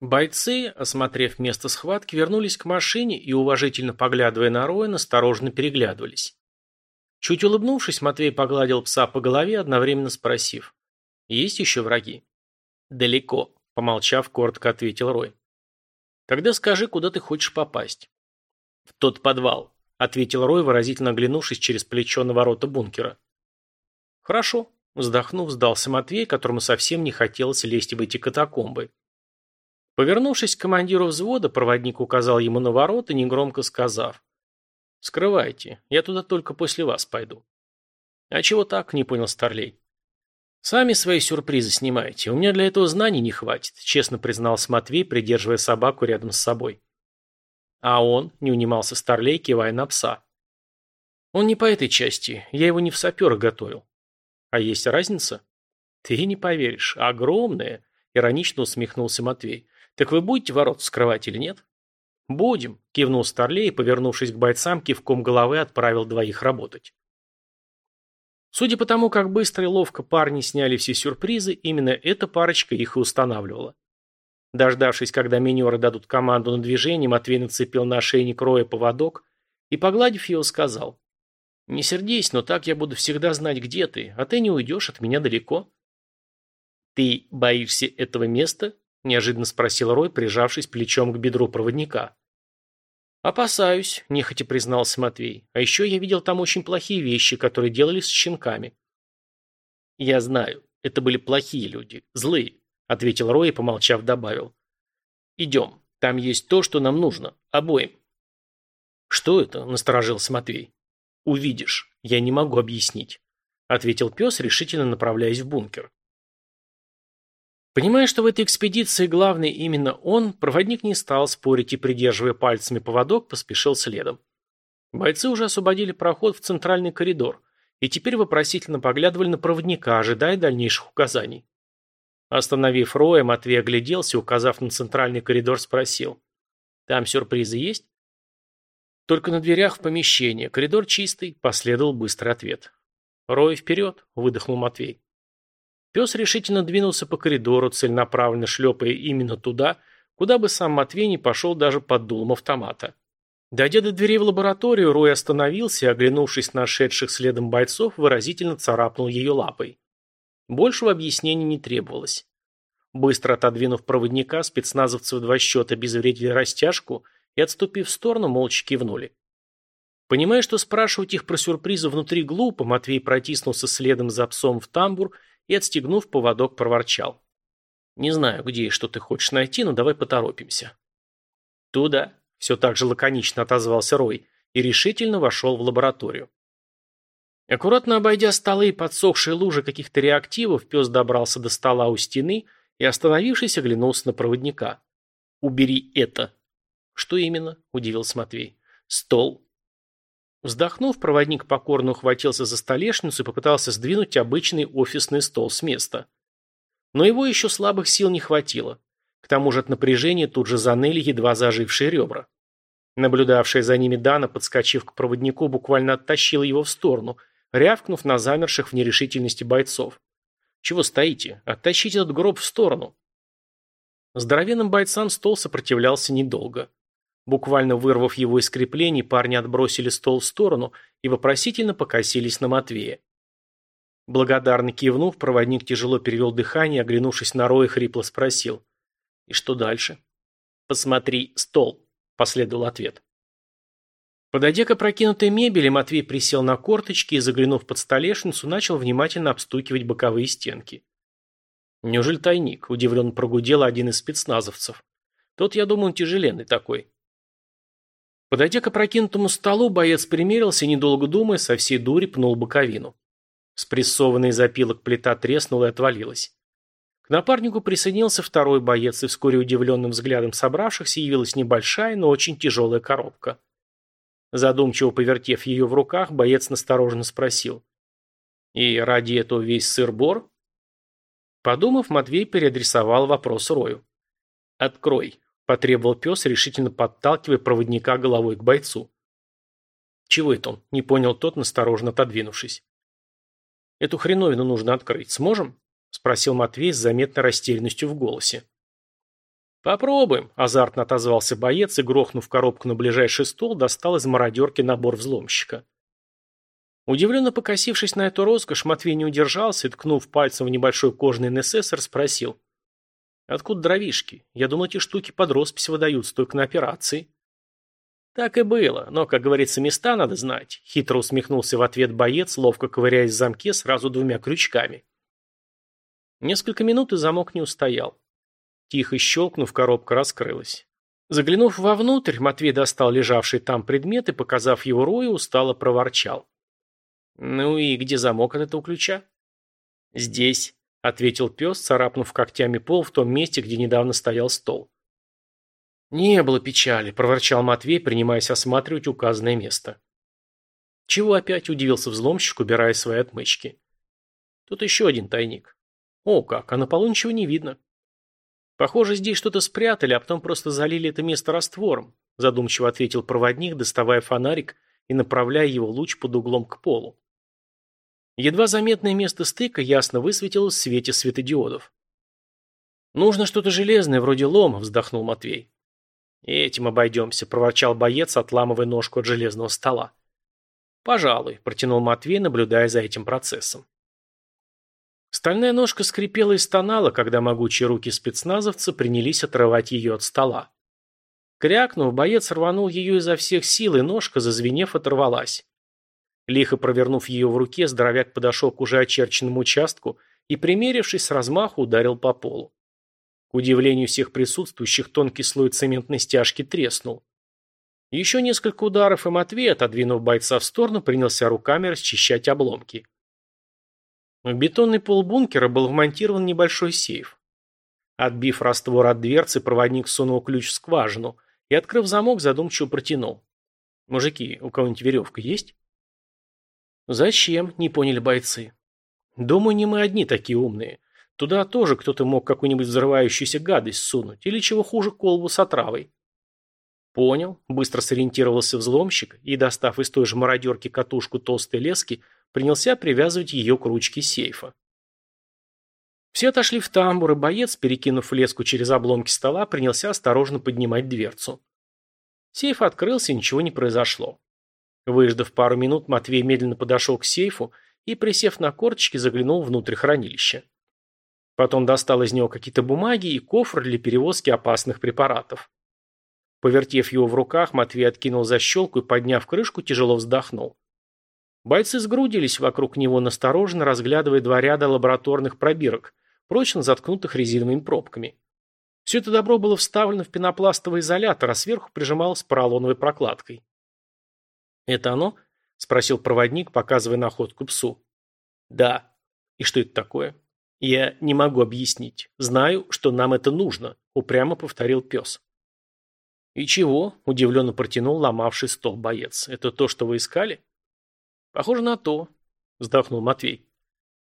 Бойцы, осмотрев место схватки, вернулись к машине и, уважительно поглядывая на Роя, настороженно переглядывались. Чуть улыбнувшись, Матвей погладил пса по голове, одновременно спросив. «Есть еще враги?» «Далеко», — помолчав, коротко ответил Рой. «Тогда скажи, куда ты хочешь попасть?» «В тот подвал», — ответил Рой, выразительно оглянувшись через плечо на ворота бункера. «Хорошо», — вздохнув, сдался Матвей, которому совсем не хотелось лезть в эти катакомбы. Повернувшись к командиру взвода, проводник указал ему на ворота, негромко сказав. «Скрывайте, я туда только после вас пойду». «А чего так?» – не понял Старлей. «Сами свои сюрпризы снимайте, у меня для этого знаний не хватит», – честно признался Матвей, придерживая собаку рядом с собой. «А он?» – не унимался Старлей, кивая на пса. «Он не по этой части, я его не в саперы готовил». «А есть разница?» «Ты не поверишь, огромная», – иронично усмехнулся Матвей. «Так вы будете ворот скрывать или нет?» «Будем», – кивнул Старлей и, повернувшись к бойцам, кивком головы отправил двоих работать. Судя по тому, как быстро и ловко парни сняли все сюрпризы, именно эта парочка их и устанавливала. Дождавшись, когда минеры дадут команду на движение, Матвей нацепил на ошейник Роя поводок и, погладив его, сказал, «Не сердись, но так я буду всегда знать, где ты, а ты не уйдешь от меня далеко». «Ты боишься этого места?» – неожиданно спросил Рой, прижавшись плечом к бедру проводника. «Опасаюсь», – нехотя признался Матвей. «А еще я видел там очень плохие вещи, которые делали с щенками». «Я знаю, это были плохие люди, злые», – ответил Рой и, помолчав, добавил. «Идем, там есть то, что нам нужно, обоим». «Что это?» – насторожился Матвей. «Увидишь, я не могу объяснить», – ответил пес, решительно направляясь в бункер. Понимая, что в этой экспедиции главный именно он, проводник не стал спорить и, придерживая пальцами поводок, поспешил следом. Бойцы уже освободили проход в центральный коридор и теперь вопросительно поглядывали на проводника, ожидая дальнейших указаний. Остановив Роя, Матвей огляделся указав на центральный коридор, спросил. «Там сюрпризы есть?» «Только на дверях в помещение. Коридор чистый», – последовал быстрый ответ. «Рой, вперед!» – выдохнул Матвей. Пес решительно двинулся по коридору, целенаправленно шлепая именно туда, куда бы сам Матвей не пошел даже под дулом автомата. Дойдя до дверей в лабораторию, Рой остановился и, оглянувшись на шедших следом бойцов, выразительно царапнул ее лапой. Большего объяснения не требовалось. Быстро отодвинув проводника, спецназовцы в два счета обезвредили растяжку и, отступив в сторону, молча кивнули. Понимая, что спрашивать их про сюрпризы внутри глупо, Матвей протиснулся следом за псом в тамбур и, отстегнув поводок, проворчал. «Не знаю, где и что ты хочешь найти, но давай поторопимся». «Туда», — все так же лаконично отозвался Рой и решительно вошел в лабораторию. Аккуратно обойдя столы и подсохшие лужи каких-то реактивов, пес добрался до стола у стены и, остановившись, оглянулся на проводника. «Убери это!» «Что именно?» – удивился Матвей. «Стол», Вздохнув, проводник покорно ухватился за столешницу и попытался сдвинуть обычный офисный стол с места. Но его еще слабых сил не хватило. К тому же от напряжения тут же заныли едва зажившие ребра. Наблюдавшая за ними Дана, подскочив к проводнику, буквально оттащила его в сторону, рявкнув на замерших в нерешительности бойцов. «Чего стоите? Оттащите этот гроб в сторону!» Здоровенным бойцам стол сопротивлялся недолго. Буквально вырвав его из креплений, парни отбросили стол в сторону и вопросительно покосились на Матвея. Благодарно кивнув, проводник тяжело перевел дыхание, оглянувшись на Роя, хрипло спросил. «И что дальше?» «Посмотри, стол», – последовал ответ. Подойдя к опрокинутой мебели, Матвей присел на корточки и, заглянув под столешницу, начал внимательно обстукивать боковые стенки. «Неужели тайник?» – удивленно прогудел один из спецназовцев. «Тот, я думаю, тяжеленный такой». Подойдя к опрокинутому столу, боец примерился и, недолго думая, со всей дури пнул боковину. Спрессованный из опилок плита треснула и отвалилась. К напарнику присоединился второй боец, и вскоре удивленным взглядом собравшихся явилась небольшая, но очень тяжелая коробка. Задумчиво повертев ее в руках, боец настороженно спросил. «И ради этого весь сыр-бор?» Подумав, Матвей переадресовал вопрос Рою. «Открой», Потребовал пес, решительно подталкивая проводника головой к бойцу. «Чего это он?» – не понял тот, настороженно отодвинувшись. «Эту хреновину нужно открыть. Сможем?» – спросил Матвей с заметной растерянностью в голосе. «Попробуем», – азартно отозвался боец и, грохнув коробку на ближайший стол, достал из мародерки набор взломщика. Удивленно покосившись на эту роскошь, Матвей не удержался и, ткнув пальцем в небольшой кожаный НССР, спросил. «Откуда дровишки? Я думал, эти штуки под роспись выдаются только на операции». «Так и было, но, как говорится, места надо знать», – хитро усмехнулся в ответ боец, ловко ковыряясь в замке сразу двумя крючками. Несколько минут и замок не устоял. Тихо щелкнув, коробка раскрылась. Заглянув вовнутрь, Матвей достал лежавший там предмет и, показав его Рою, устало проворчал. «Ну и где замок от этого ключа?» «Здесь», — ответил пес, царапнув когтями пол в том месте, где недавно стоял стол. «Не было печали», — проворчал Матвей, принимаясь осматривать указанное место. «Чего опять?» — удивился взломщик, убирая свои отмычки. «Тут еще один тайник. О, как, а на полу ничего не видно. Похоже, здесь что-то спрятали, а потом просто залили это место раствором, задумчиво ответил проводник, доставая фонарик и направляя его луч под углом к полу. Едва заметное место стыка ясно высветилось в свете светодиодов. «Нужно что-то железное, вроде лома», — вздохнул Матвей. «Этим обойдемся», — проворчал боец, отламывая ножку от железного стола. «Пожалуй», — протянул Матвей, наблюдая за этим процессом. Стальная ножка скрипела и стонала, когда могучие руки спецназовца принялись отрывать ее от стола. Крякнув, боец рванул ее изо всех сил, и ножка, зазвенев, оторвалась. Лихо провернув ее в руке, здоровяк подошел к уже очерченному участку и, примерившись с размаху, ударил по полу. К удивлению всех присутствующих, тонкий слой цементной стяжки треснул. Еще несколько ударов, и Матвей, отодвинув бойца в сторону, принялся руками расчищать обломки. В бетонный пол бункера был вмонтирован небольшой сейф. Отбив раствор от дверцы, проводник сунул ключ в скважину и, открыв замок, задумчиво протянул. «Мужики, у кого-нибудь веревка есть?» «Зачем?» – не поняли бойцы. «Думаю, не мы одни такие умные. Туда тоже кто-то мог какую-нибудь взрывающуюся гадость сунуть, или чего хуже колбу с отравой». «Понял», – быстро сориентировался взломщик и, достав из той же мародерки катушку толстой лески, принялся привязывать ее к ручке сейфа. Все отошли в тамбур, и боец, перекинув леску через обломки стола, принялся осторожно поднимать дверцу. Сейф открылся, ничего не произошло. Выждав пару минут, Матвей медленно подошел к сейфу и, присев на корточки, заглянул внутрь хранилища. Потом достал из него какие-то бумаги и кофр для перевозки опасных препаратов. Повертев его в руках, Матвей откинул защелку и, подняв крышку, тяжело вздохнул. Бойцы сгрудились вокруг него, настороженно разглядывая два ряда лабораторных пробирок, прочно заткнутых резиновыми пробками. Все это добро было вставлено в пенопластовый изолятор, а сверху прижималось поролоновой прокладкой. «Это оно?» – спросил проводник, показывая находку псу. «Да. И что это такое?» «Я не могу объяснить. Знаю, что нам это нужно», – упрямо повторил пес. «И чего?» – удивленно протянул ломавший стол боец. «Это то, что вы искали?» Похоже на то, вздохнул Матвей.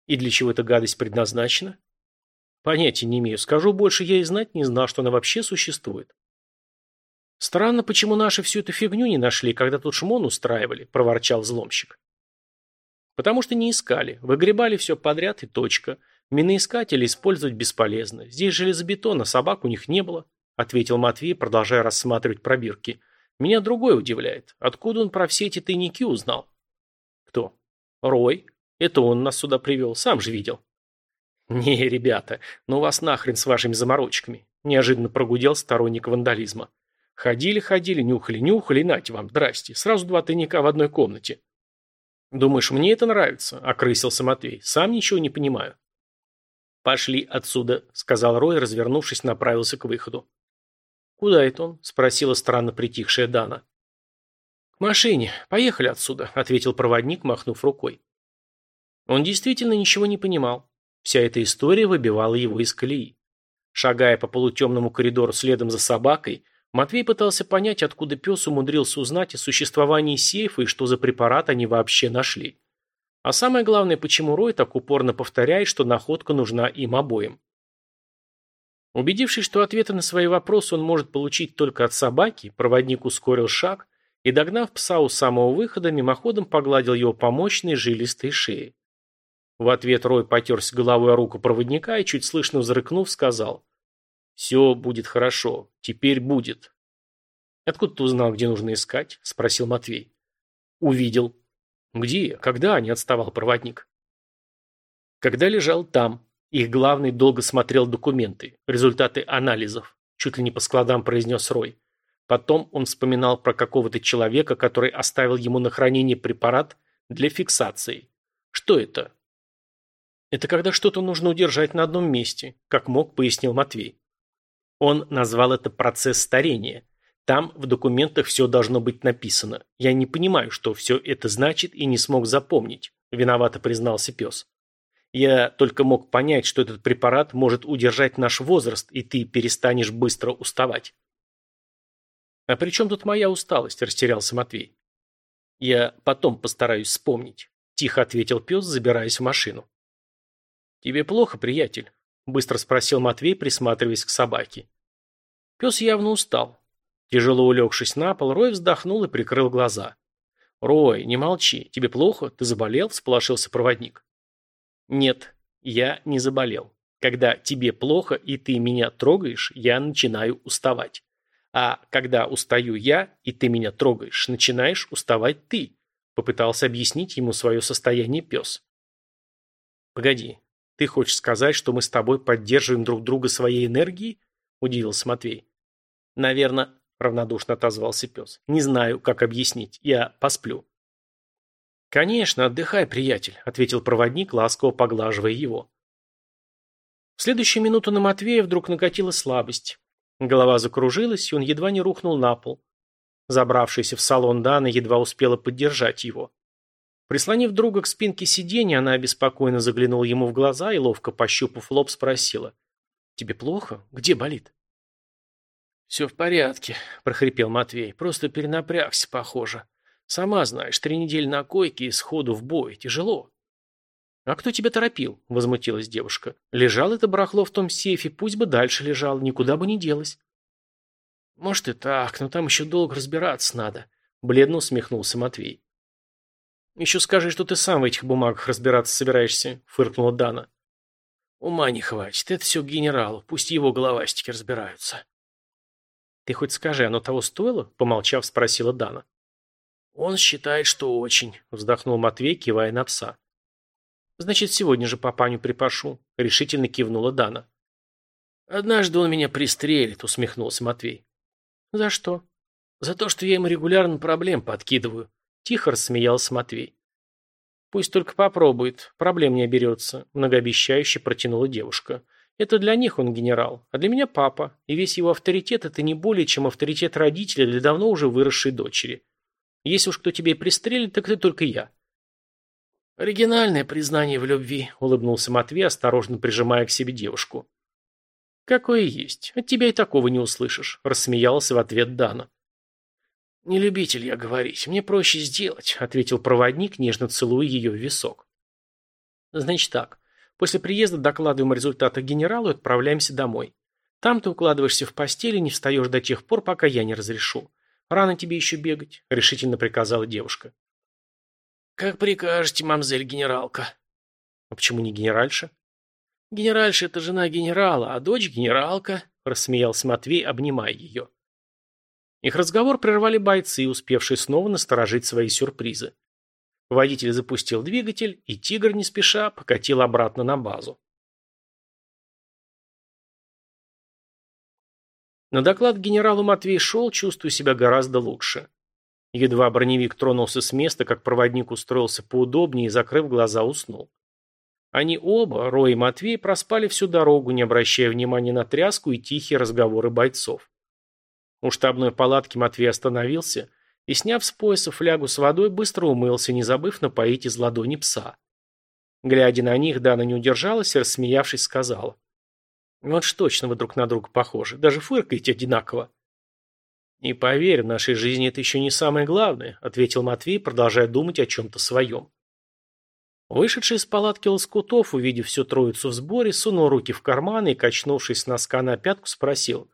И для чего эта гадость предназначена? Понятия не имею. Скажу больше, я и знать не знал, что она вообще существует. Странно, почему наши всю эту фигню не нашли, когда тут шмон устраивали, проворчал взломщик. Потому что не искали. Выгребали все подряд и точка. Миноискатели использовать бесполезно. Здесь железобетон, а собак у них не было, ответил Матвей, продолжая рассматривать пробирки. Меня другое удивляет. Откуда он про все эти тайники узнал? Кто? Рой. Это он нас сюда привел, сам же видел. Не, ребята, ну вас нахрен с вашими заморочками. Неожиданно прогудел сторонник вандализма. Ходили-ходили, нюхали-нюхали, нате вам, здрасте. Сразу два тайника в одной комнате. Думаешь, мне это нравится? Окрысился Матвей. Сам ничего не понимаю. «Пошли отсюда», — сказал Рой, развернувшись, направился к выходу. «Куда это он?» — спросила странно притихшая Дана машине. Поехали отсюда», — ответил проводник, махнув рукой. Он действительно ничего не понимал. Вся эта история выбивала его из колеи. Шагая по полутемному коридору следом за собакой, Матвей пытался понять, откуда пес умудрился узнать о существовании сейфа и что за препарат они вообще нашли. А самое главное, почему Рой так упорно повторяет, что находка нужна им обоим. Убедившись, что ответы на свои вопросы он может получить только от собаки, проводник ускорил шаг и, догнав пса у самого выхода, мимоходом погладил его по мощной жилистой шее. В ответ Рой потерся головой о руку проводника и, чуть слышно взрыкнув, сказал Все будет хорошо. Теперь будет. Откуда ты узнал, где нужно искать? Спросил Матвей. Увидел. Где? Когда? Не отставал проводник. Когда лежал там. Их главный долго смотрел документы, результаты анализов. Чуть ли не по складам произнес Рой. Потом он вспоминал про какого-то человека, который оставил ему на хранение препарат для фиксации. Что это? Это когда что-то нужно удержать на одном месте, как мог, пояснил Матвей. Он назвал это процесс старения. Там в документах все должно быть написано. Я не понимаю, что все это значит и не смог запомнить, виновато признался пес. Я только мог понять, что этот препарат может удержать наш возраст, и ты перестанешь быстро уставать. «А при чем тут моя усталость?» – растерялся Матвей. «Я потом постараюсь вспомнить», – тихо ответил пес, забираясь в машину. «Тебе плохо, приятель?» – быстро спросил Матвей, присматриваясь к собаке. Пес явно устал. Тяжело улегшись на пол, Рой вздохнул и прикрыл глаза. «Рой, не молчи. Тебе плохо? Ты заболел?» – всполошился проводник. «Нет, я не заболел. Когда тебе плохо и ты меня трогаешь, я начинаю уставать. А когда устаю я, и ты меня трогаешь, начинаешь уставать ты. Попытался объяснить ему свое состояние пес. Погоди, ты хочешь сказать, что мы с тобой поддерживаем друг друга своей энергией? Удивился Матвей. Наверное, равнодушно отозвался пес. Не знаю, как объяснить. Я посплю. «Конечно, отдыхай, приятель», — ответил проводник, ласково поглаживая его. В следующую минуту на Матвея вдруг накатила слабость. Голова закружилась, и он едва не рухнул на пол. Забравшаяся в салон Дана едва успела поддержать его. Прислонив друга к спинке сиденья, она обеспокоенно заглянула ему в глаза и, ловко пощупав лоб, спросила. «Тебе плохо? Где болит?» «Все в порядке», – прохрипел Матвей. «Просто перенапрягся, похоже. Сама знаешь, три недели на койке и сходу в бой. Тяжело». «А кто тебя торопил?» – возмутилась девушка. «Лежал это барахло в том сейфе, пусть бы дальше лежал, никуда бы не делось». «Может и так, но там еще долго разбираться надо», – бледно усмехнулся Матвей. «Еще скажи, что ты сам в этих бумагах разбираться собираешься», – фыркнула Дана. «Ума не хватит, это все генералу, пусть его головастики разбираются». «Ты хоть скажи, оно того стоило?» – помолчав, спросила Дана. «Он считает, что очень», – вздохнул Матвей, кивая на пса. «Значит, сегодня же папаню припашу», — решительно кивнула Дана. «Однажды он меня пристрелит», — усмехнулся Матвей. «За что?» «За то, что я ему регулярно проблем подкидываю», — тихо рассмеялся Матвей. «Пусть только попробует, проблем не оберется», — многообещающе протянула девушка. «Это для них он генерал, а для меня папа, и весь его авторитет — это не более, чем авторитет родителя для давно уже выросшей дочери. Если уж кто тебя и пристрелит, так это только я». «Оригинальное признание в любви», — улыбнулся Матвей, осторожно прижимая к себе девушку. «Какое есть. От тебя и такого не услышишь», — рассмеялся в ответ Дана. «Не любитель я говорить. Мне проще сделать», — ответил проводник, нежно целуя ее в висок. «Значит так. После приезда докладываем результаты генералу и отправляемся домой. Там ты укладываешься в постель и не встаешь до тех пор, пока я не разрешу. Рано тебе еще бегать», — решительно приказала девушка. «Как прикажете, мамзель генералка». «А почему не генеральша?» «Генеральша – это жена генерала, а дочь – генералка», – рассмеялся Матвей, обнимая ее. Их разговор прервали бойцы, успевшие снова насторожить свои сюрпризы. Водитель запустил двигатель, и «Тигр» не спеша покатил обратно на базу. На доклад генералу Матвей шел, чувствуя себя гораздо лучше. Едва броневик тронулся с места, как проводник устроился поудобнее и, закрыв глаза, уснул. Они оба, Рой и Матвей, проспали всю дорогу, не обращая внимания на тряску и тихие разговоры бойцов. У штабной палатки Матвей остановился и, сняв с пояса флягу с водой, быстро умылся, не забыв напоить из ладони пса. Глядя на них, Дана не удержалась и, рассмеявшись, сказала. «Вот ж точно вы друг на друга похожи, даже фыркаете одинаково». «Не поверь, в нашей жизни это еще не самое главное», ответил Матвей, продолжая думать о чем-то своем. Вышедший из палатки Лоскутов, увидев всю троицу в сборе, сунул руки в карманы и, качнувшись с носка на пятку, спросил.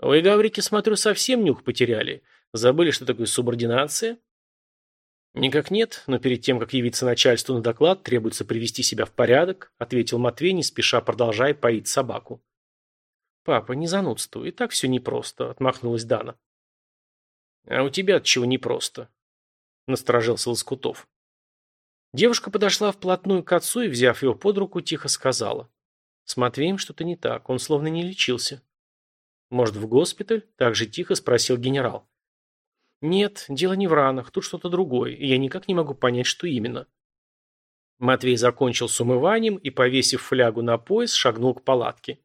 «Вы, Гаврики, смотрю, совсем нюх потеряли. Забыли, что такое субординация?» «Никак нет, но перед тем, как явиться начальству на доклад, требуется привести себя в порядок», ответил Матвей, не спеша продолжая поить собаку. папа, не занудствуй, и так все непросто», — отмахнулась Дана. «А у тебя от чего непросто?» — насторожился Лоскутов. Девушка подошла вплотную к отцу и, взяв его под руку, тихо сказала. «С Матвеем что-то не так, он словно не лечился». «Может, в госпиталь?» – так же тихо спросил генерал. «Нет, дело не в ранах, тут что-то другое, и я никак не могу понять, что именно». Матвей закончил с умыванием и, повесив флягу на пояс, шагнул к палатке.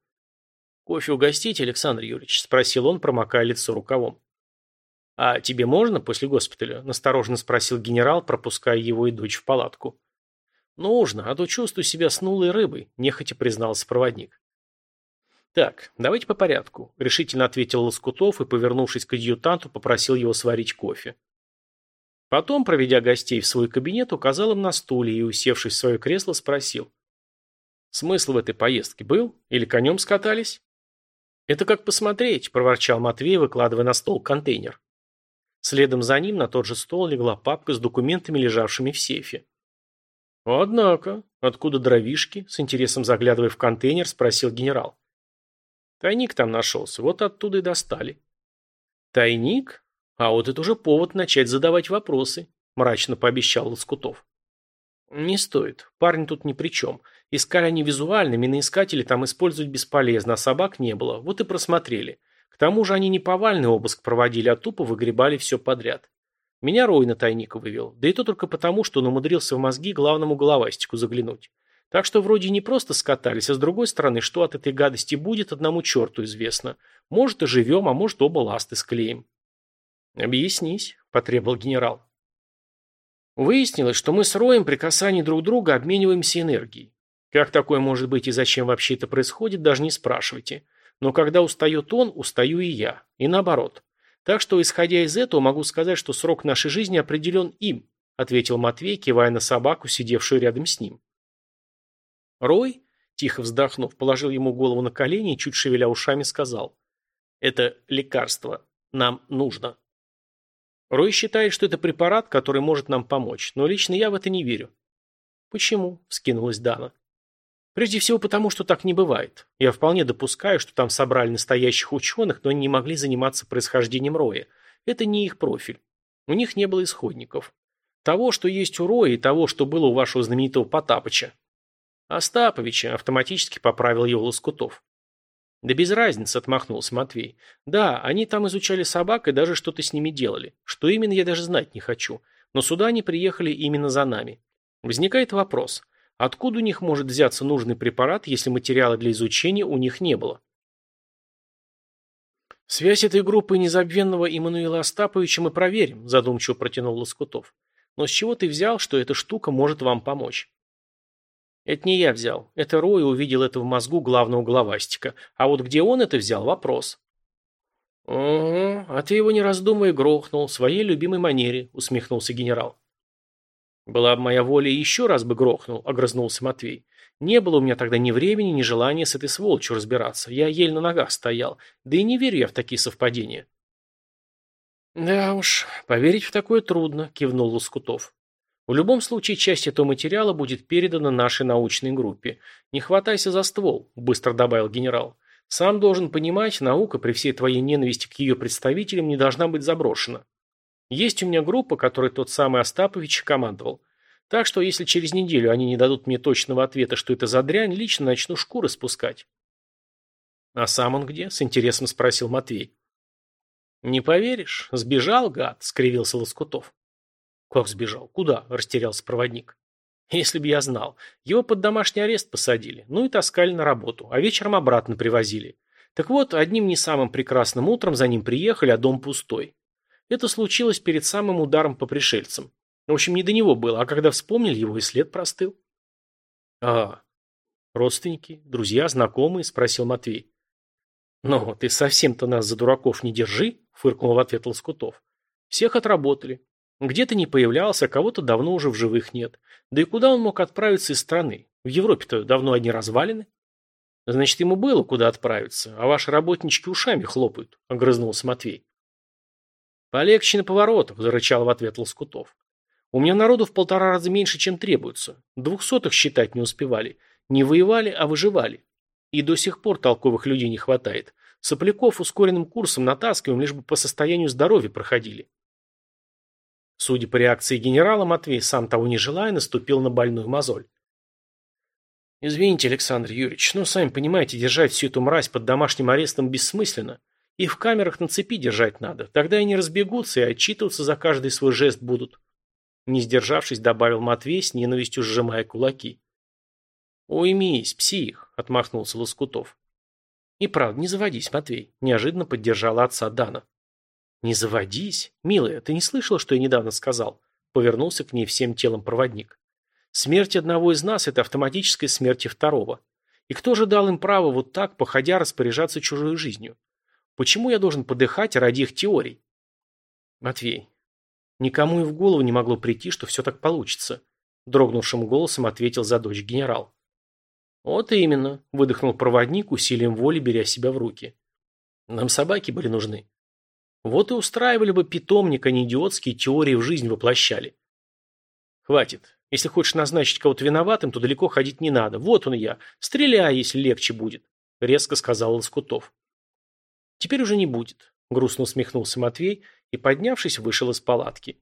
«Кофе угостите, Александр Юрьевич?» – спросил он, промокая лицо рукавом. «А тебе можно после госпиталя?» – настороженно спросил генерал, пропуская его и дочь в палатку. «Нужно, а то чувствую себя снулой рыбой», – нехотя признался проводник. «Так, давайте по порядку», – решительно ответил Лоскутов и, повернувшись к адъютанту, попросил его сварить кофе. Потом, проведя гостей в свой кабинет, указал им на стуле и, усевшись в свое кресло, спросил. «Смысл в этой поездке был? Или конем скатались?» «Это как посмотреть», – проворчал Матвей, выкладывая на стол контейнер. Следом за ним на тот же стол легла папка с документами, лежавшими в сейфе. «Однако, откуда дровишки?» – с интересом заглядывая в контейнер, спросил генерал. «Тайник там нашелся, вот оттуда и достали». «Тайник? А вот это уже повод начать задавать вопросы», – мрачно пообещал Лоскутов. «Не стоит. Парни тут ни при чем. Искали они визуально, миноискатели там использовать бесполезно, а собак не было. Вот и просмотрели. К тому же они не повальный обыск проводили, а тупо выгребали все подряд. Меня Рой на тайник вывел, да и то только потому, что он умудрился в мозги главному головастику заглянуть. Так что вроде не просто скатались, а с другой стороны, что от этой гадости будет, одному черту известно. Может и живем, а может оба ласты склеим. «Объяснись», – потребовал генерал. Выяснилось, что мы с Роем при касании друг друга обмениваемся энергией. Как такое может быть и зачем вообще это происходит, даже не спрашивайте. Но когда устает он, устаю и я. И наоборот. Так что, исходя из этого, могу сказать, что срок нашей жизни определен им, ответил Матвей, кивая на собаку, сидевшую рядом с ним. Рой, тихо вздохнув, положил ему голову на колени и, чуть шевеля ушами, сказал. Это лекарство. Нам нужно. Рой считает, что это препарат, который может нам помочь, но лично я в это не верю. Почему? – вскинулась Дана. Прежде всего потому, что так не бывает. Я вполне допускаю, что там собрали настоящих ученых, но они не могли заниматься происхождением роя. Это не их профиль. У них не было исходников. Того, что есть у роя, и того, что было у вашего знаменитого Потапыча. Остаповича автоматически поправил его Лоскутов. Да без разницы, отмахнулся Матвей. Да, они там изучали собак и даже что-то с ними делали. Что именно, я даже знать не хочу. Но сюда они приехали именно за нами. Возникает вопрос – Откуда у них может взяться нужный препарат, если материала для изучения у них не было? «Связь этой группы незабвенного Иммануила Остаповича мы проверим», задумчиво протянул Лоскутов. «Но с чего ты взял, что эта штука может вам помочь?» «Это не я взял. Это Рой увидел это в мозгу главного главастика. А вот где он это взял – вопрос». «Угу, а ты его не раздумывая грохнул, в своей любимой манере», – усмехнулся генерал. «Была бы моя воля, еще раз бы грохнул», — огрызнулся Матвей. «Не было у меня тогда ни времени, ни желания с этой сволочью разбираться. Я еле на ногах стоял. Да и не верю я в такие совпадения». «Да уж, поверить в такое трудно», — кивнул Лоскутов. «В любом случае, часть этого материала будет передана нашей научной группе. Не хватайся за ствол», — быстро добавил генерал. «Сам должен понимать, наука при всей твоей ненависти к ее представителям не должна быть заброшена. Есть у меня группа, которой тот самый Остапович командовал. Так что, если через неделю они не дадут мне точного ответа, что это за дрянь, лично начну шкуры спускать. «А сам он где?» – с интересом спросил Матвей. «Не поверишь, сбежал, гад», – скривился Лоскутов. «Как сбежал? Куда?» – растерялся проводник. «Если бы я знал. Его под домашний арест посадили, ну и таскали на работу, а вечером обратно привозили. Так вот, одним не самым прекрасным утром за ним приехали, а дом пустой. Это случилось перед самым ударом по пришельцам. В общем, не до него было, а когда вспомнили, его и след простыл. А, родственники, друзья, знакомые, спросил Матвей. Ну, ты совсем-то нас за дураков не держи, фыркнул в ответ Лоскутов. Всех отработали. Где-то не появлялся, кого-то давно уже в живых нет. Да и куда он мог отправиться из страны? В Европе-то давно одни развалины. Значит, ему было куда отправиться, а ваши работнички ушами хлопают, огрызнулся Матвей. «Полегче на поворотах», – зарычал в ответ Лоскутов. «У меня народу в полтора раза меньше, чем требуется. Двухсотых считать не успевали. Не воевали, а выживали. И до сих пор толковых людей не хватает. Сопляков ускоренным курсом натаскиваем, лишь бы по состоянию здоровья проходили. Судя по реакции генерала, Матвей, сам того не желая, наступил на больную мозоль. «Извините, Александр Юрьевич, но, сами понимаете, держать всю эту мразь под домашним арестом бессмысленно. И в камерах на цепи держать надо. Тогда они разбегутся и отчитываться за каждый свой жест будут». Не сдержавшись, добавил Матвей, с ненавистью сжимая кулаки. «Уймись, псих», — отмахнулся Лоскутов. «И правда, не заводись, Матвей», — неожиданно поддержала отца Дана. «Не заводись? Милая, ты не слышала, что я недавно сказал?» Повернулся к ней всем телом проводник. «Смерть одного из нас – это автоматическая смерть второго. И кто же дал им право вот так, походя, распоряжаться чужой жизнью? Почему я должен подыхать ради их теорий?» «Матвей, никому и в голову не могло прийти, что все так получится», – дрогнувшим голосом ответил за дочь генерал. «Вот именно», – выдохнул проводник, усилием воли беря себя в руки. «Нам собаки были нужны». Вот и устраивали бы питомник, а не идиотские теории в жизнь воплощали. Хватит. Если хочешь назначить кого-то виноватым, то далеко ходить не надо. Вот он я. Стреляй, если легче будет, резко сказал Лоскутов. Теперь уже не будет, грустно усмехнулся Матвей и, поднявшись, вышел из палатки.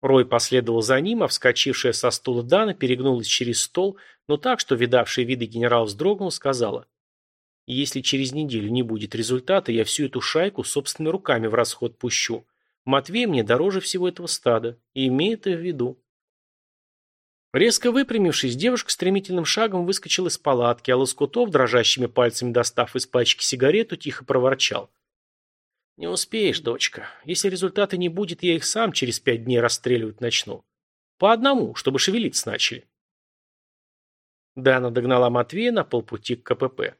Рой последовал за ним, а вскочившая со стула Дана перегнулась через стол, но так, что видавший виды генерал вздрогнул, сказала. Если через неделю не будет результата, я всю эту шайку собственными руками в расход пущу. Матвей мне дороже всего этого стада, и имей это в виду. Резко выпрямившись, девушка стремительным шагом выскочила из палатки, а Лоскутов, дрожащими пальцами достав из пачки сигарету, тихо проворчал. «Не успеешь, дочка. Если результата не будет, я их сам через пять дней расстреливать начну. По одному, чтобы шевелиться начали». Дана догнала Матвея на полпути к КПП.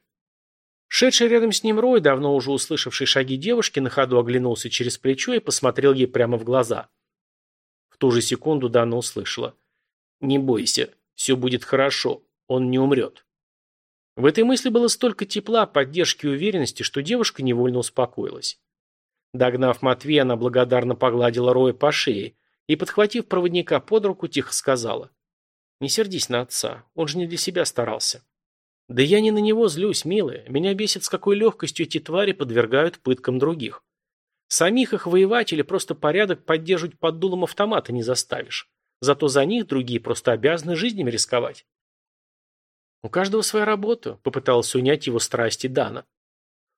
Шедший рядом с ним Рой, давно уже услышавший шаги девушки, на ходу оглянулся через плечо и посмотрел ей прямо в глаза. В ту же секунду Дана услышала. «Не бойся, все будет хорошо, он не умрет». В этой мысли было столько тепла, поддержки и уверенности, что девушка невольно успокоилась. Догнав Матвея, она благодарно погладила Роя по шее и, подхватив проводника под руку, тихо сказала. «Не сердись на отца, он же не для себя старался». Да я не на него злюсь, милая. Меня бесит, с какой легкостью эти твари подвергают пыткам других. Самих их воевать или просто порядок поддерживать под дулом автомата не заставишь. Зато за них другие просто обязаны жизнями рисковать. У каждого своя работа, попыталась унять его страсти Дана.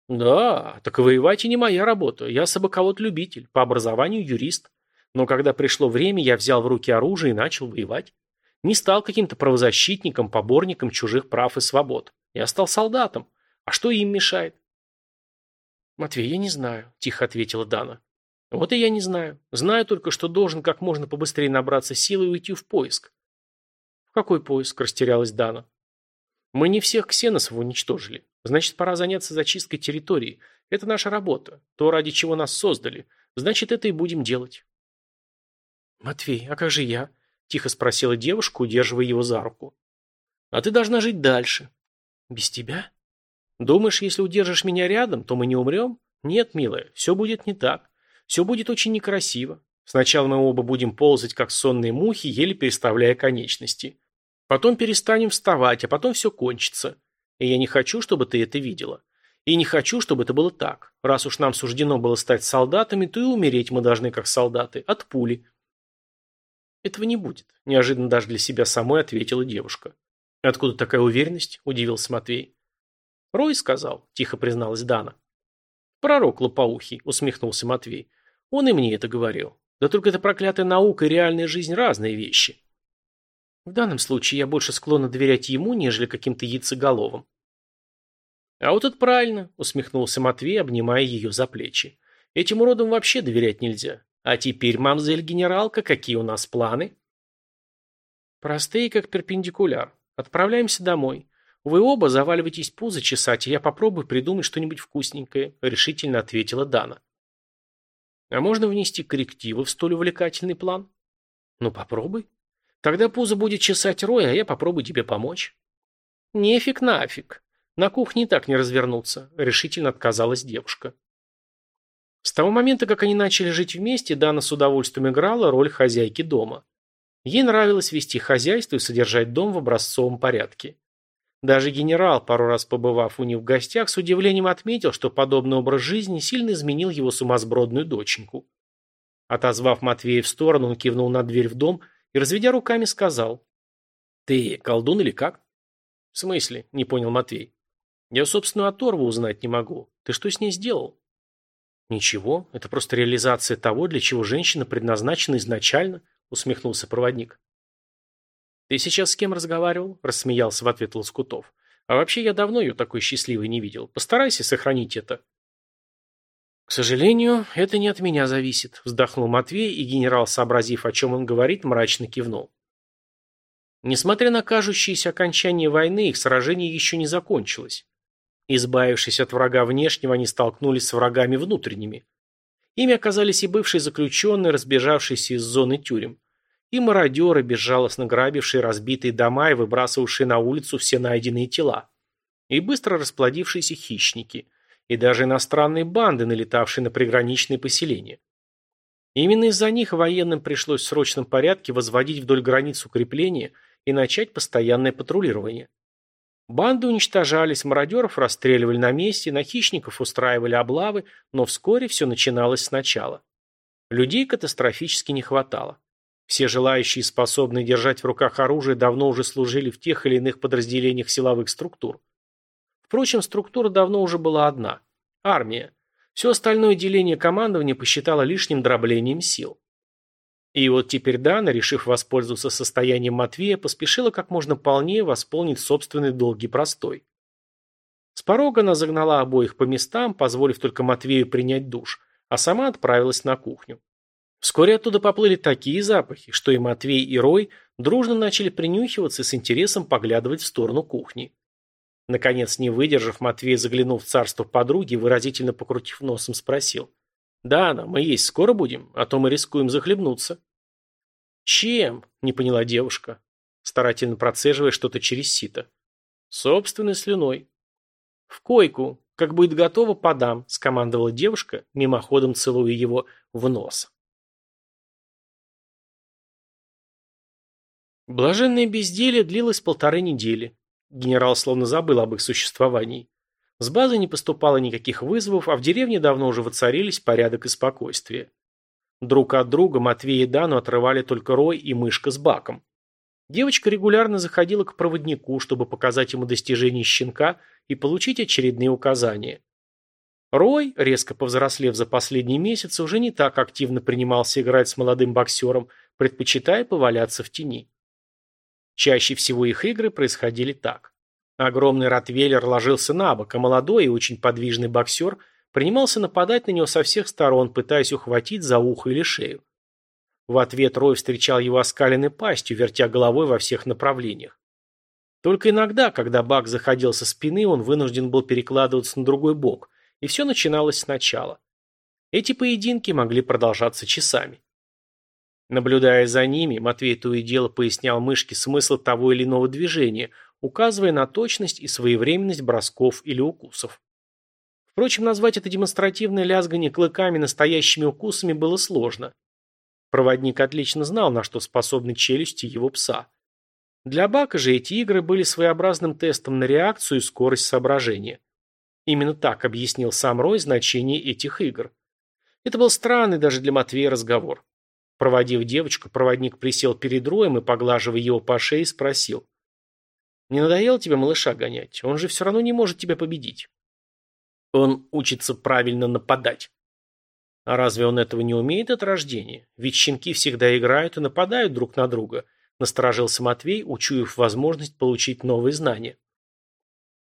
Да, так воевать и не моя работа. Я собаковод-любитель, по образованию юрист. Но когда пришло время, я взял в руки оружие и начал воевать. Не стал каким-то правозащитником, поборником чужих прав и свобод. Я стал солдатом. А что им мешает? Матвей, я не знаю, тихо ответила Дана. Вот и я не знаю. Знаю только, что должен как можно побыстрее набраться силы и уйти в поиск. В какой поиск? Растерялась Дана. Мы не всех ксеносов уничтожили. Значит, пора заняться зачисткой территории. Это наша работа. То, ради чего нас создали. Значит, это и будем делать. Матвей, а как же я? – тихо спросила девушка, удерживая его за руку. «А ты должна жить дальше». «Без тебя?» «Думаешь, если удержишь меня рядом, то мы не умрем?» «Нет, милая, все будет не так. Все будет очень некрасиво. Сначала мы оба будем ползать, как сонные мухи, еле переставляя конечности. Потом перестанем вставать, а потом все кончится. И я не хочу, чтобы ты это видела. И не хочу, чтобы это было так. Раз уж нам суждено было стать солдатами, то и умереть мы должны как солдаты. От пули. «Этого не будет», – неожиданно даже для себя самой ответила девушка. «Откуда такая уверенность?» – удивился Матвей. «Рой сказал», – тихо призналась Дана. «Пророк лопоухий», – усмехнулся Матвей. «Он и мне это говорил. Да только эта проклятая наука и реальная жизнь – разные вещи». В данном случае я больше склонна доверять ему, нежели каким-то яйцеголовым. «А вот это правильно», – усмехнулся Матвей, обнимая ее за плечи. «Этим уродам вообще доверять нельзя. А теперь, мамзель-генералка, какие у нас планы? Простые, как перпендикуляр. Отправляемся домой. Вы оба заваливайтесь пузо чесать, и я попробую придумать что-нибудь вкусненькое, решительно ответила Дана. А можно внести коррективы в столь увлекательный план? Ну, попробуй. Тогда пузо будет чесать Рой, а я попробую тебе помочь. Нефиг нафиг. На кухне так не развернуться, решительно отказалась девушка. С того момента, как они начали жить вместе, Дана с удовольствием играла роль хозяйки дома. Ей нравилось вести хозяйство и содержать дом в образцовом порядке. Даже генерал, пару раз побывав у них в гостях, с удивлением отметил, что подобный образ жизни сильно изменил его сумасбродную доченьку. Отозвав Матвея в сторону, он кивнул на дверь в дом и, разведя руками, сказал. «Ты колдун или как?» «В смысле?» – не понял Матвей. «Я собственную оторву узнать не могу. Ты что с ней сделал?» «Ничего, это просто реализация того, для чего женщина предназначена изначально», – усмехнулся проводник. «Ты сейчас с кем разговаривал?» – рассмеялся в ответ Лоскутов. «А вообще я давно ее такой счастливой не видел. Постарайся сохранить это». «К сожалению, это не от меня зависит», – вздохнул Матвей, и генерал, сообразив, о чем он говорит, мрачно кивнул. Несмотря на кажущееся окончание войны, их сражение еще не закончилось. Избавившись от врага внешнего, они столкнулись с врагами внутренними. Ими оказались и бывшие заключенные, разбежавшиеся из зоны тюрем, и мародеры, безжалостно грабившие разбитые дома и выбрасывавшие на улицу все найденные тела, и быстро расплодившиеся хищники, и даже иностранные банды, налетавшие на приграничные поселения. Именно из-за них военным пришлось в срочном порядке возводить вдоль границ укрепления и начать постоянное патрулирование. Банды уничтожались, мародеров расстреливали на месте, на хищников устраивали облавы, но вскоре все начиналось сначала. Людей катастрофически не хватало. Все желающие и способные держать в руках оружие давно уже служили в тех или иных подразделениях силовых структур. Впрочем, структура давно уже была одна – армия. Все остальное деление командования посчитало лишним дроблением сил. И вот теперь Дана, решив воспользоваться состоянием Матвея, поспешила как можно полнее восполнить собственный долгий простой. С порога она загнала обоих по местам, позволив только Матвею принять душ, а сама отправилась на кухню. Вскоре оттуда поплыли такие запахи, что и Матвей, и Рой дружно начали принюхиваться и с интересом поглядывать в сторону кухни. Наконец, не выдержав, Матвей заглянул в царство подруги, выразительно покрутив носом, спросил. «Да, Анна, мы есть скоро будем, а то мы рискуем захлебнуться». «Чем?» – не поняла девушка, старательно процеживая что-то через сито. «Собственной слюной». «В койку. Как будет готово, подам», – скомандовала девушка, мимоходом целуя его в нос. Блаженное безделье длилось полторы недели. Генерал словно забыл об их существовании. С базы не поступало никаких вызовов, а в деревне давно уже воцарились порядок и спокойствие. Друг от друга Матвей и Дану отрывали только Рой и Мышка с Баком. Девочка регулярно заходила к проводнику, чтобы показать ему достижения щенка и получить очередные указания. Рой, резко повзрослев за последние месяцы, уже не так активно принимался играть с молодым боксером, предпочитая поваляться в тени. Чаще всего их игры происходили так. Огромный ротвейлер ложился на бок, а молодой и очень подвижный боксер принимался нападать на него со всех сторон, пытаясь ухватить за ухо или шею. В ответ Рой встречал его оскаленной пастью, вертя головой во всех направлениях. Только иногда, когда Бак заходил со спины, он вынужден был перекладываться на другой бок, и все начиналось сначала. Эти поединки могли продолжаться часами. Наблюдая за ними, Матвей то и дело пояснял мышке смысл того или иного движения, указывая на точность и своевременность бросков или укусов. Впрочем, назвать это демонстративное лязгание клыками настоящими укусами было сложно. Проводник отлично знал, на что способны челюсти его пса. Для Бака же эти игры были своеобразным тестом на реакцию и скорость соображения. Именно так объяснил сам Рой значение этих игр. Это был странный даже для Матвея разговор. Проводив девочку, проводник присел перед Роем и, поглаживая его по шее, спросил. «Не надоело тебе малыша гонять? Он же все равно не может тебя победить». Он учится правильно нападать. А разве он этого не умеет от рождения? Ведь щенки всегда играют и нападают друг на друга, насторожился Матвей, учуяв возможность получить новые знания.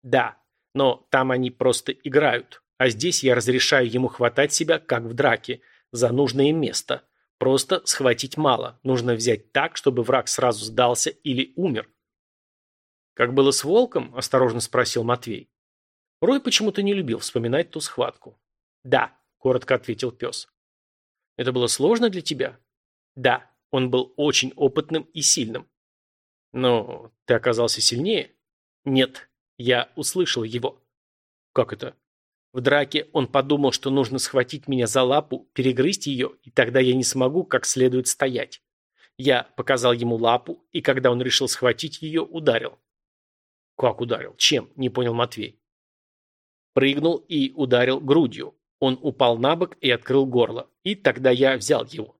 Да, но там они просто играют, а здесь я разрешаю ему хватать себя, как в драке, за нужное место. Просто схватить мало. Нужно взять так, чтобы враг сразу сдался или умер. «Как было с волком?» – осторожно спросил Матвей. Рой почему-то не любил вспоминать ту схватку. «Да», – коротко ответил пес. «Это было сложно для тебя?» «Да, он был очень опытным и сильным». «Но ты оказался сильнее?» «Нет, я услышал его». «Как это?» В драке он подумал, что нужно схватить меня за лапу, перегрызть ее, и тогда я не смогу как следует стоять. Я показал ему лапу, и когда он решил схватить ее, ударил. Как ударил? Чем? Не понял Матвей. Прыгнул и ударил грудью. Он упал на бок и открыл горло. И тогда я взял его.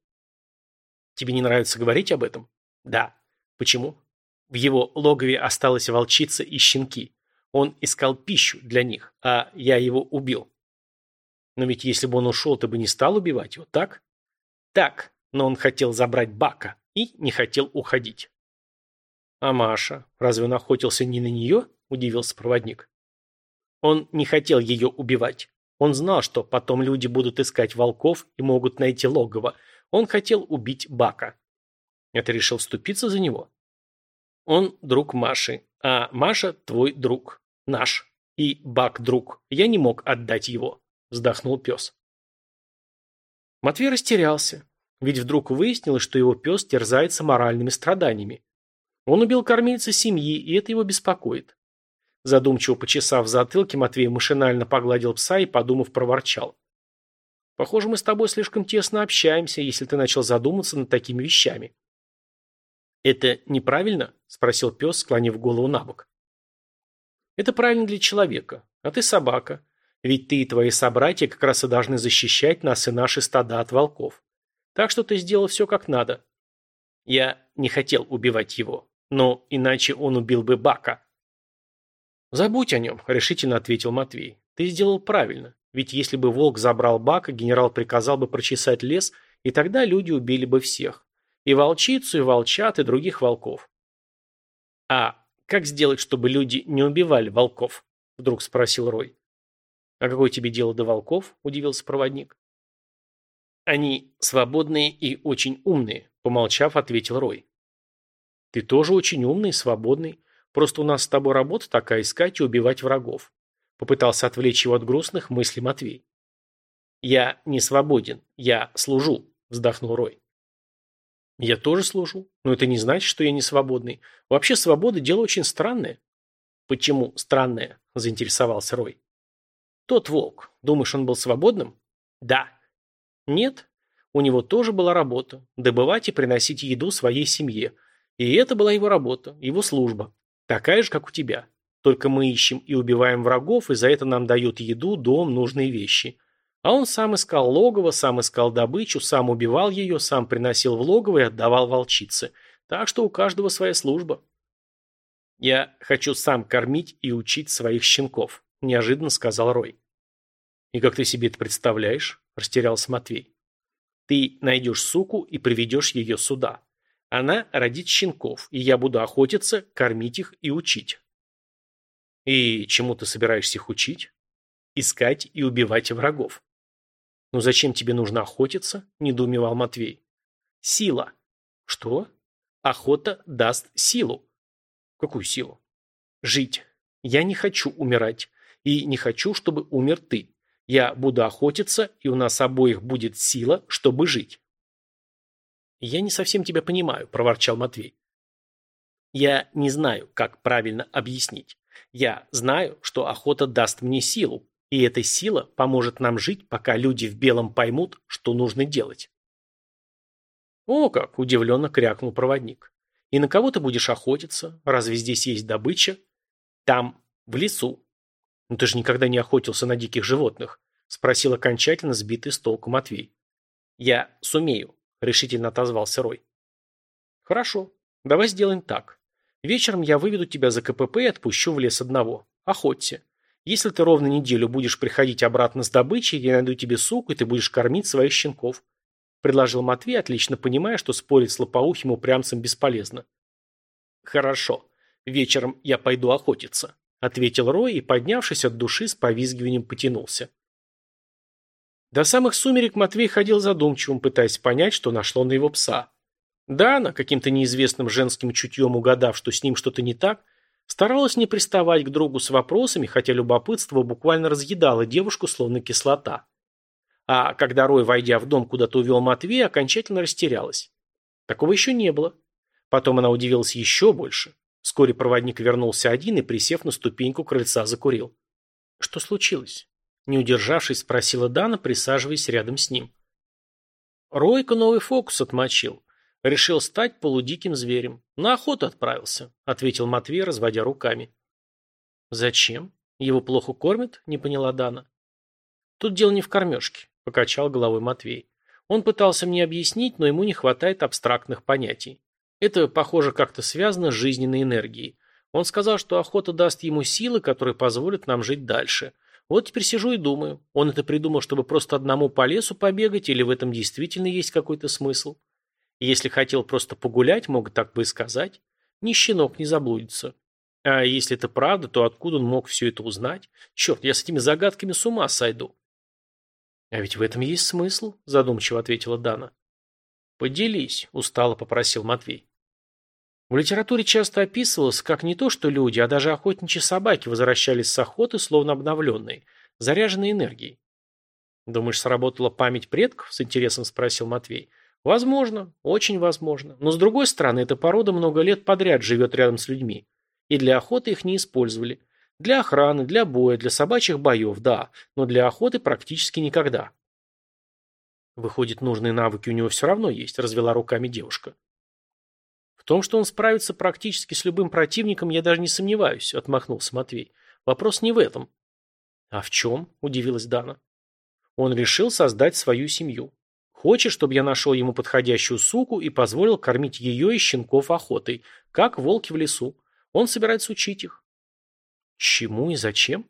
Тебе не нравится говорить об этом? Да. Почему? В его логове осталась волчица и щенки. Он искал пищу для них, а я его убил. Но ведь если бы он ушел, ты бы не стал убивать его, так? Так, но он хотел забрать Бака и не хотел уходить. А Маша? Разве он охотился не на нее? Удивился проводник. Он не хотел ее убивать. Он знал, что потом люди будут искать волков и могут найти логово. Он хотел убить Бака. Это решил вступиться за него? Он друг Маши, а Маша твой друг. Наш. И Бак друг. Я не мог отдать его. Вздохнул пес. Матвей растерялся. Ведь вдруг выяснилось, что его пес терзается моральными страданиями. Он убил кормильца семьи, и это его беспокоит. Задумчиво почесав в затылке, Матвей машинально погладил пса и, подумав, проворчал. «Похоже, мы с тобой слишком тесно общаемся, если ты начал задуматься над такими вещами». «Это неправильно?» – спросил пес, склонив голову на бок. «Это правильно для человека. А ты собака. Ведь ты и твои собратья как раз и должны защищать нас и наши стада от волков. Так что ты сделал все как надо. Я не хотел убивать его, но иначе он убил бы Бака». «Забудь о нем», – решительно ответил Матвей. «Ты сделал правильно. Ведь если бы волк забрал Бака, генерал приказал бы прочесать лес, и тогда люди убили бы всех. И волчицу, и волчат, и других волков. «А как сделать, чтобы люди не убивали волков?» – вдруг спросил Рой. «А какое тебе дело до волков?» – удивился проводник. «Они свободные и очень умные», – помолчав, ответил Рой. «Ты тоже очень умный и свободный. Просто у нас с тобой работа такая – искать и убивать врагов», – попытался отвлечь его от грустных мыслей Матвей. «Я не свободен, я служу», – вздохнул Рой. Я тоже служу, но это не значит, что я не свободный. Вообще свобода – дело очень странное. Почему странное? Заинтересовался Рой. Тот волк. Думаешь, он был свободным? Да. Нет. У него тоже была работа. Добывать и приносить еду своей семье. И это была его работа, его служба. Такая же, как у тебя. Только мы ищем и убиваем врагов, и за это нам дают еду, дом, нужные вещи. А он сам искал логово, сам искал добычу, сам убивал ее, сам приносил в логово и отдавал волчице. Так что у каждого своя служба. «Я хочу сам кормить и учить своих щенков», – неожиданно сказал Рой. «И как ты себе это представляешь?» – растерялся Матвей. «Ты найдешь суку и приведешь ее сюда. Она родит щенков, и я буду охотиться, кормить их и учить». «И чему ты собираешься их учить?» «Искать и убивать врагов». «Но зачем тебе нужно охотиться?» – недоумевал Матвей. «Сила». «Что?» «Охота даст силу». «Какую силу?» «Жить. Я не хочу умирать. И не хочу, чтобы умер ты. Я буду охотиться, и у нас обоих будет сила, чтобы жить». «Я не совсем тебя понимаю», – проворчал Матвей. «Я не знаю, как правильно объяснить. Я знаю, что охота даст мне силу, и эта сила поможет нам жить, пока люди в белом поймут, что нужно делать. О, как удивленно крякнул проводник. И на кого ты будешь охотиться? Разве здесь есть добыча? Там, в лесу. Ну ты же никогда не охотился на диких животных, спросил окончательно сбитый с толку Матвей. Я сумею, решительно отозвался Рой. Хорошо, давай сделаем так. Вечером я выведу тебя за КПП и отпущу в лес одного. Охоться. Если ты ровно неделю будешь приходить обратно с добычей, я найду тебе суку, и ты будешь кормить своих щенков», – предложил Матвей, отлично понимая, что спорить с лопоухим упрямцем бесполезно. «Хорошо. Вечером я пойду охотиться», – ответил Рой и, поднявшись от души, с повизгиванием потянулся. До самых сумерек Матвей ходил задумчивым, пытаясь понять, что нашло на его пса. Да, она, каким-то неизвестным женским чутьем угадав, что с ним что-то не так, Старалась не приставать к другу с вопросами, хотя любопытство буквально разъедало девушку, словно кислота. А когда Рой, войдя в дом, куда-то увел Матвея, окончательно растерялась. Такого еще не было. Потом она удивилась еще больше. Вскоре проводник вернулся один и, присев на ступеньку крыльца, закурил. «Что случилось?» Не удержавшись, спросила Дана, присаживаясь рядом с ним. Ройка новый фокус отмочил. Решил стать полудиким зверем. На охоту отправился, ответил Матвей, разводя руками. Зачем? Его плохо кормят? Не поняла Дана. Тут дело не в кормежке, покачал головой Матвей. Он пытался мне объяснить, но ему не хватает абстрактных понятий. Это, похоже, как-то связано с жизненной энергией. Он сказал, что охота даст ему силы, которые позволят нам жить дальше. Вот теперь сижу и думаю, он это придумал, чтобы просто одному по лесу побегать, или в этом действительно есть какой-то смысл? Если хотел просто погулять, мог так бы и сказать. Ни щенок не заблудится. А если это правда, то откуда он мог все это узнать? Черт, я с этими загадками с ума сойду. А ведь в этом есть смысл, задумчиво ответила Дана. Поделись, устало попросил Матвей. В литературе часто описывалось, как не то что люди, а даже охотничьи собаки возвращались с охоты, словно обновленные, заряженные энергией. «Думаешь, сработала память предков?» – с интересом спросил Матвей. «Возможно, очень возможно. Но с другой стороны, эта порода много лет подряд живет рядом с людьми. И для охоты их не использовали. Для охраны, для боя, для собачьих боев, да, но для охоты практически никогда». «Выходит, нужные навыки у него все равно есть», – развела руками девушка том, что он справится практически с любым противником, я даже не сомневаюсь, отмахнулся Матвей. Вопрос не в этом. А в чем? Удивилась Дана. Он решил создать свою семью. Хочет, чтобы я нашел ему подходящую суку и позволил кормить ее и щенков охотой, как волки в лесу. Он собирается учить их. Чему и зачем?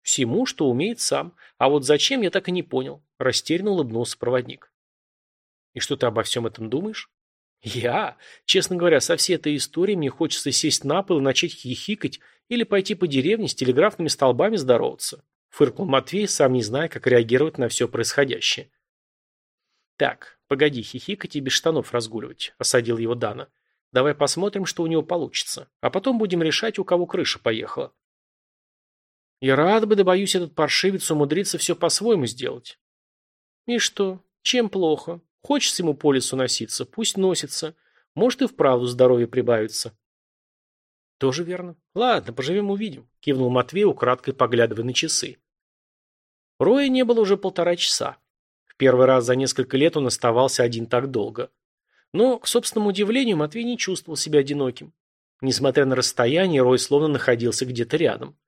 Всему, что умеет сам. А вот зачем, я так и не понял. Растерянно улыбнулся проводник. И что ты обо всем этом думаешь? Я? Честно говоря, со всей этой историей мне хочется сесть на пол и начать хихикать или пойти по деревне с телеграфными столбами здороваться. Фыркнул Матвей, сам не зная, как реагировать на все происходящее. Так, погоди хихикать и без штанов разгуливать, осадил его Дана. Давай посмотрим, что у него получится. А потом будем решать, у кого крыша поехала. Я рад бы, да боюсь, этот паршивец умудрится все по-своему сделать. И что? Чем плохо? Хочется ему по лесу носиться, пусть носится. Может и вправду здоровье прибавится. Тоже верно. Ладно, поживем увидим, кивнул Матвей, украдкой поглядывая на часы. Роя не было уже полтора часа. В первый раз за несколько лет он оставался один так долго. Но, к собственному удивлению, Матвей не чувствовал себя одиноким. Несмотря на расстояние, Рой словно находился где-то рядом.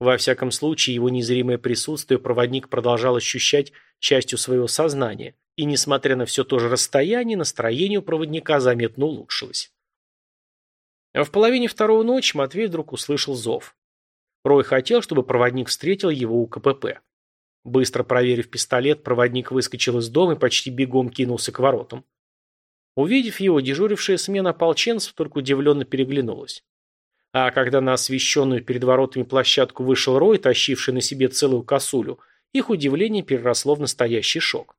Во всяком случае, его незримое присутствие проводник продолжал ощущать частью своего сознания, и, несмотря на все то же расстояние, настроение у проводника заметно улучшилось. В половине второго ночи Матвей вдруг услышал зов. Рой хотел, чтобы проводник встретил его у КПП. Быстро проверив пистолет, проводник выскочил из дома и почти бегом кинулся к воротам. Увидев его, дежурившая смена ополченцев только удивленно переглянулась. А когда на освещенную перед воротами площадку вышел Рой, тащивший на себе целую косулю, их удивление переросло в настоящий шок.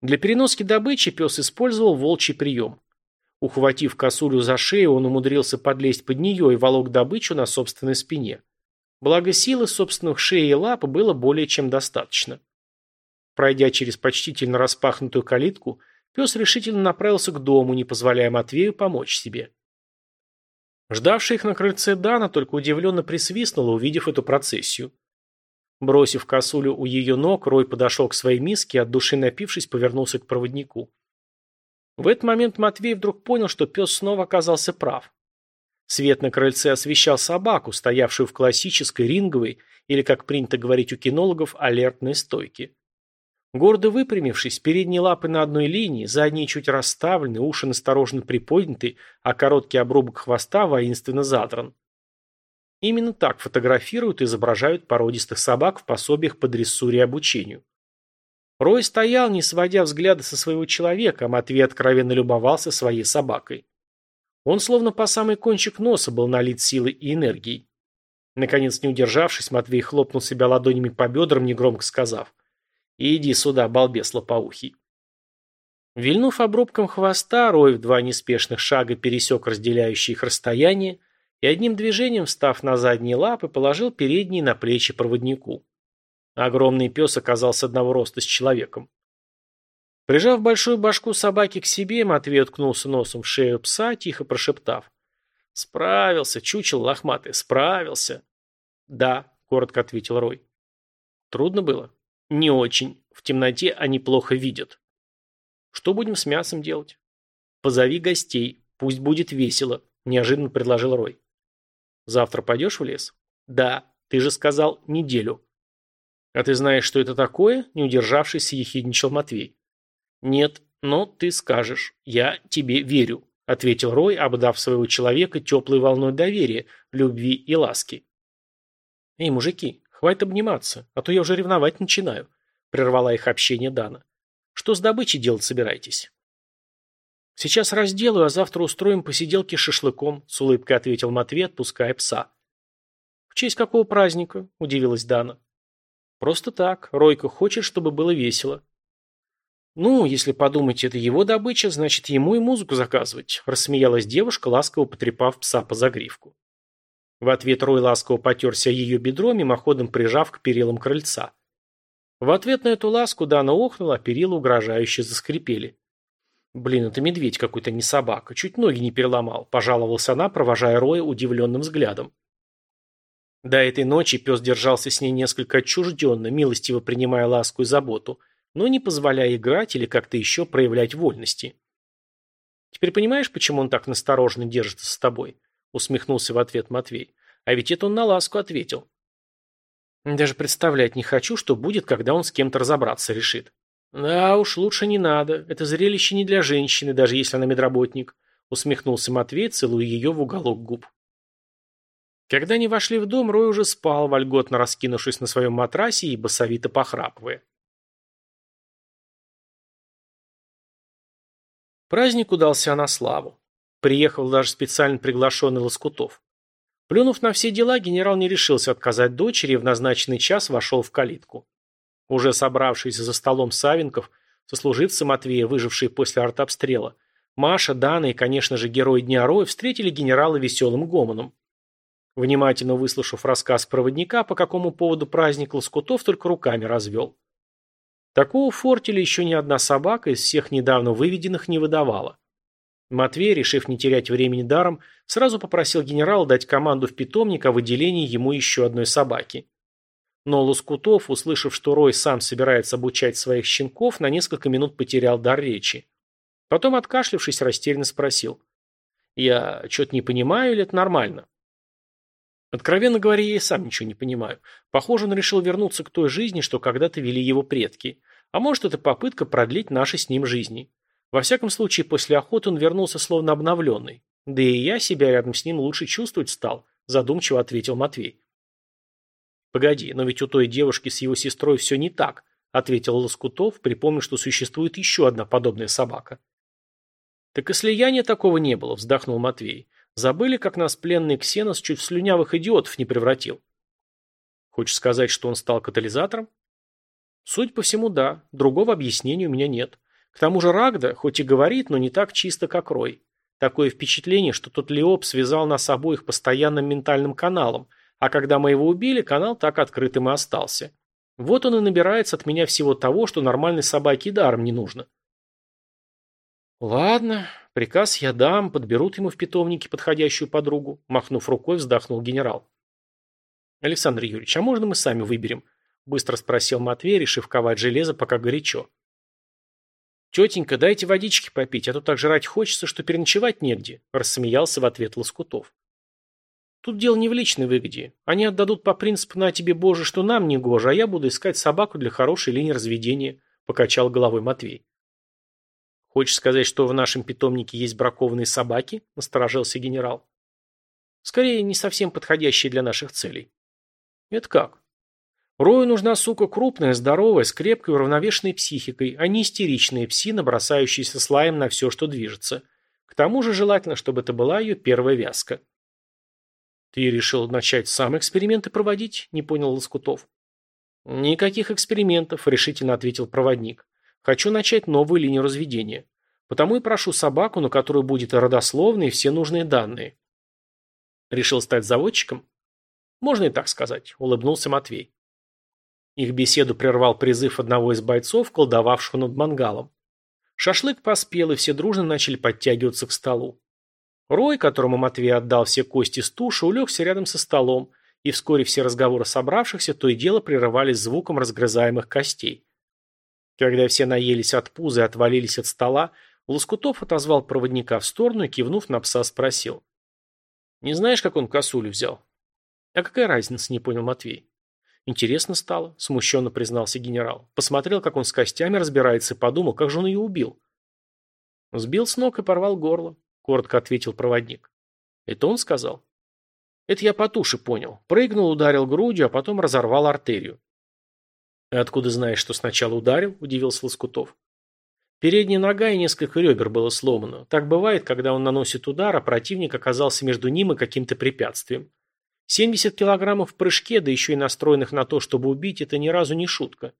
Для переноски добычи пес использовал волчий прием. Ухватив косулю за шею, он умудрился подлезть под нее и волок добычу на собственной спине. Благо силы собственных шеи и лап было более чем достаточно. Пройдя через почтительно распахнутую калитку, пес решительно направился к дому, не позволяя Матвею помочь себе. Ждавшая их на крыльце Дана только удивленно присвистнула, увидев эту процессию. Бросив косулю у ее ног, Рой подошел к своей миске и, от души напившись, повернулся к проводнику. В этот момент Матвей вдруг понял, что пес снова оказался прав. Свет на крыльце освещал собаку, стоявшую в классической ринговой, или, как принято говорить у кинологов, алертной стойке. Гордо выпрямившись, передние лапы на одной линии, задние чуть расставлены, уши настороженно приподняты, а короткий обрубок хвоста воинственно задран. Именно так фотографируют и изображают породистых собак в пособиях по дрессуре и обучению. Рой стоял, не сводя взгляда со своего человека, а Матвей откровенно любовался своей собакой. Он словно по самый кончик носа был налит силой и энергией. Наконец, не удержавшись, Матвей хлопнул себя ладонями по бедрам, негромко сказав «Иди сюда, балбес лопоухий». Вильнув обрубком хвоста, Рой в два неспешных шага пересек разделяющие их расстояние и одним движением, встав на задние лапы, положил передние на плечи проводнику. Огромный пес оказался одного роста с человеком. Прижав большую башку собаки к себе, Матвей уткнулся носом в шею пса, тихо прошептав. «Справился, чучел лохматый, справился». «Да», — коротко ответил Рой. «Трудно было?» «Не очень. В темноте они плохо видят». «Что будем с мясом делать?» «Позови гостей. Пусть будет весело», — неожиданно предложил Рой. Завтра пойдешь в лес? Да. Ты же сказал неделю. А ты знаешь, что это такое? Не удержавшись, ехидничал Матвей. Нет, но ты скажешь. Я тебе верю, ответил Рой, обдав своего человека теплой волной доверия, любви и ласки. Эй, мужики, хватит обниматься, а то я уже ревновать начинаю, прервала их общение Дана. Что с добычей делать собираетесь? Сейчас разделаю, а завтра устроим посиделки с шашлыком, с улыбкой ответил Матвей, отпуская пса. В честь какого праздника? удивилась Дана. Просто так, Ройка хочет, чтобы было весело. Ну, если подумать, это его добыча, значит, ему и музыку заказывать, рассмеялась девушка, ласково потрепав пса по загривку. В ответ Рой ласково потерся ее бедро, мимоходом прижав к перилам крыльца. В ответ на эту ласку Дана охнула, а перила угрожающе заскрипели. «Блин, это медведь какой-то, не собака. Чуть ноги не переломал», – пожаловалась она, провожая Роя удивленным взглядом. До этой ночи пес держался с ней несколько отчужденно, милостиво принимая ласку и заботу, но не позволяя играть или как-то еще проявлять вольности. «Теперь понимаешь, почему он так настороженно держится с тобой?» – усмехнулся в ответ Матвей. «А ведь это он на ласку ответил». Даже представлять не хочу, что будет, когда он с кем-то разобраться решит. Да уж, лучше не надо. Это зрелище не для женщины, даже если она медработник. Усмехнулся Матвей, целуя ее в уголок губ. Когда они вошли в дом, Рой уже спал, вольготно раскинувшись на своем матрасе и басовито похрапывая. Праздник удался на славу. Приехал даже специально приглашенный Лоскутов. Плюнув на все дела, генерал не решился отказать дочери и в назначенный час вошел в калитку. Уже собравшиеся за столом Савенков, сослуживцы Матвея, выжившие после артобстрела, Маша, Дана и, конечно же, герой Дня Роя встретили генерала веселым гомоном. Внимательно выслушав рассказ проводника, по какому поводу праздник Лоскутов только руками развел. Такого фортеля еще ни одна собака из всех недавно выведенных не выдавала. Матвей, решив не терять времени даром, сразу попросил генерала дать команду в питомник о выделении ему еще одной собаки. Но Лоскутов, услышав, что Рой сам собирается обучать своих щенков, на несколько минут потерял дар речи. Потом, откашлившись, растерянно спросил. «Я что-то не понимаю или это нормально?» Откровенно говоря, я и сам ничего не понимаю. Похоже, он решил вернуться к той жизни, что когда-то вели его предки. А может, это попытка продлить наши с ним жизни. Во всяком случае, после охоты он вернулся словно обновленный. Да и я себя рядом с ним лучше чувствовать стал, задумчиво ответил Матвей. «Погоди, но ведь у той девушки с его сестрой все не так», ответил Лоскутов, припомнив, что существует еще одна подобная собака. «Так и слияния такого не было», вздохнул Матвей. «Забыли, как нас пленный Ксенос чуть в слюнявых идиотов не превратил». «Хочешь сказать, что он стал катализатором?» «Суть по всему, да. Другого объяснения у меня нет. К тому же Рагда, хоть и говорит, но не так чисто, как Рой. Такое впечатление, что тот Леоп связал нас обоих постоянным ментальным каналом, а когда мы его убили, канал так открытым и остался. Вот он и набирается от меня всего того, что нормальной собаке даром не нужно. Ладно, приказ я дам, подберут ему в питомнике подходящую подругу, махнув рукой, вздохнул генерал. Александр Юрьевич, а можно мы сами выберем? Быстро спросил Матвей, решив ковать железо, пока горячо. «Тетенька, дайте водички попить, а то так жрать хочется, что переночевать негде», – рассмеялся в ответ Лоскутов. Тут дело не в личной выгоде. Они отдадут по принципу «на тебе, Боже, что нам не гоже, а я буду искать собаку для хорошей линии разведения», – покачал головой Матвей. «Хочешь сказать, что в нашем питомнике есть бракованные собаки?» – насторожился генерал. «Скорее, не совсем подходящие для наших целей». «Это как?» Рою нужна сука крупная, здоровая, с крепкой уравновешенной психикой, а не истеричные псина, бросающиеся слаем на все, что движется. К тому же желательно, чтобы это была ее первая вязка. «Ты решил начать сам эксперименты проводить?» – не понял Лоскутов. «Никаких экспериментов», – решительно ответил проводник. «Хочу начать новую линию разведения. Потому и прошу собаку, на которую будет и родословные, и все нужные данные». «Решил стать заводчиком?» «Можно и так сказать», – улыбнулся Матвей. Их беседу прервал призыв одного из бойцов, колдовавшего над мангалом. Шашлык поспел, и все дружно начали подтягиваться к столу. Рой, которому Матвей отдал все кости с туши, улегся рядом со столом, и вскоре все разговоры собравшихся то и дело прерывались звуком разгрызаемых костей. Когда все наелись от пуза и отвалились от стола, Лоскутов отозвал проводника в сторону и, кивнув на пса, спросил. Не знаешь, как он косулю взял? А какая разница, не понял Матвей. Интересно стало, смущенно признался генерал. Посмотрел, как он с костями разбирается, и подумал, как же он ее убил. Сбил с ног и порвал горло, коротко ответил проводник. Это он сказал? Это я по туше понял. Прыгнул, ударил грудью, а потом разорвал артерию. «Откуда знаешь, что сначала ударил?» – удивился Лоскутов. Передняя нога и несколько ребер было сломано. Так бывает, когда он наносит удар, а противник оказался между ним и каким-то препятствием. 70 килограммов в прыжке, да еще и настроенных на то, чтобы убить, это ни разу не шутка.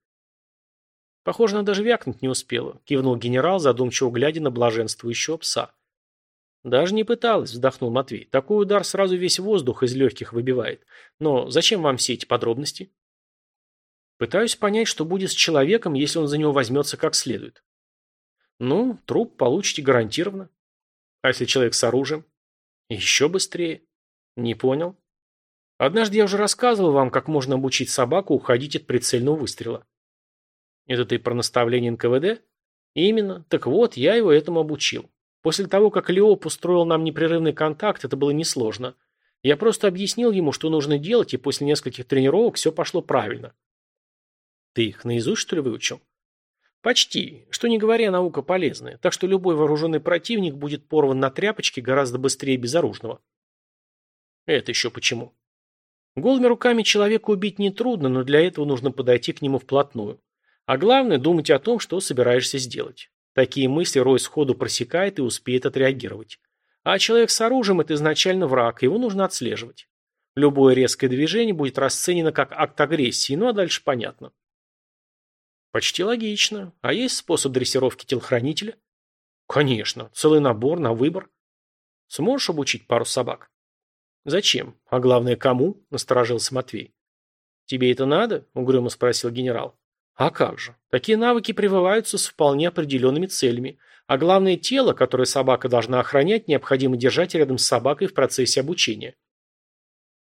Похоже, она даже вякнуть не успела, кивнул генерал, задумчиво глядя на блаженствующего пса. Даже не пыталась, вздохнул Матвей. Такой удар сразу весь воздух из легких выбивает. Но зачем вам все эти подробности? Пытаюсь понять, что будет с человеком, если он за него возьмется как следует. Ну, труп получите гарантированно. А если человек с оружием? Еще быстрее. Не понял. Однажды я уже рассказывал вам, как можно обучить собаку уходить от прицельного выстрела. Это ты про наставление НКВД? Именно. Так вот, я его этому обучил. После того, как Леоп устроил нам непрерывный контакт, это было несложно. Я просто объяснил ему, что нужно делать, и после нескольких тренировок все пошло правильно. Ты их наизусть, что ли, выучил? Почти. Что не говоря, наука полезная. Так что любой вооруженный противник будет порван на тряпочке гораздо быстрее безоружного. Это еще почему? Голыми руками человека убить нетрудно, но для этого нужно подойти к нему вплотную. А главное, думать о том, что собираешься сделать. Такие мысли Рой сходу просекает и успеет отреагировать. А человек с оружием – это изначально враг, его нужно отслеживать. Любое резкое движение будет расценено как акт агрессии, ну а дальше понятно. Почти логично. А есть способ дрессировки телохранителя? Конечно. Целый набор на выбор. Сможешь обучить пару собак? Зачем? А главное, кому? Насторожился Матвей. Тебе это надо? Угрюмо спросил генерал. А как же? Такие навыки прививаются с вполне определенными целями. А главное, тело, которое собака должна охранять, необходимо держать рядом с собакой в процессе обучения.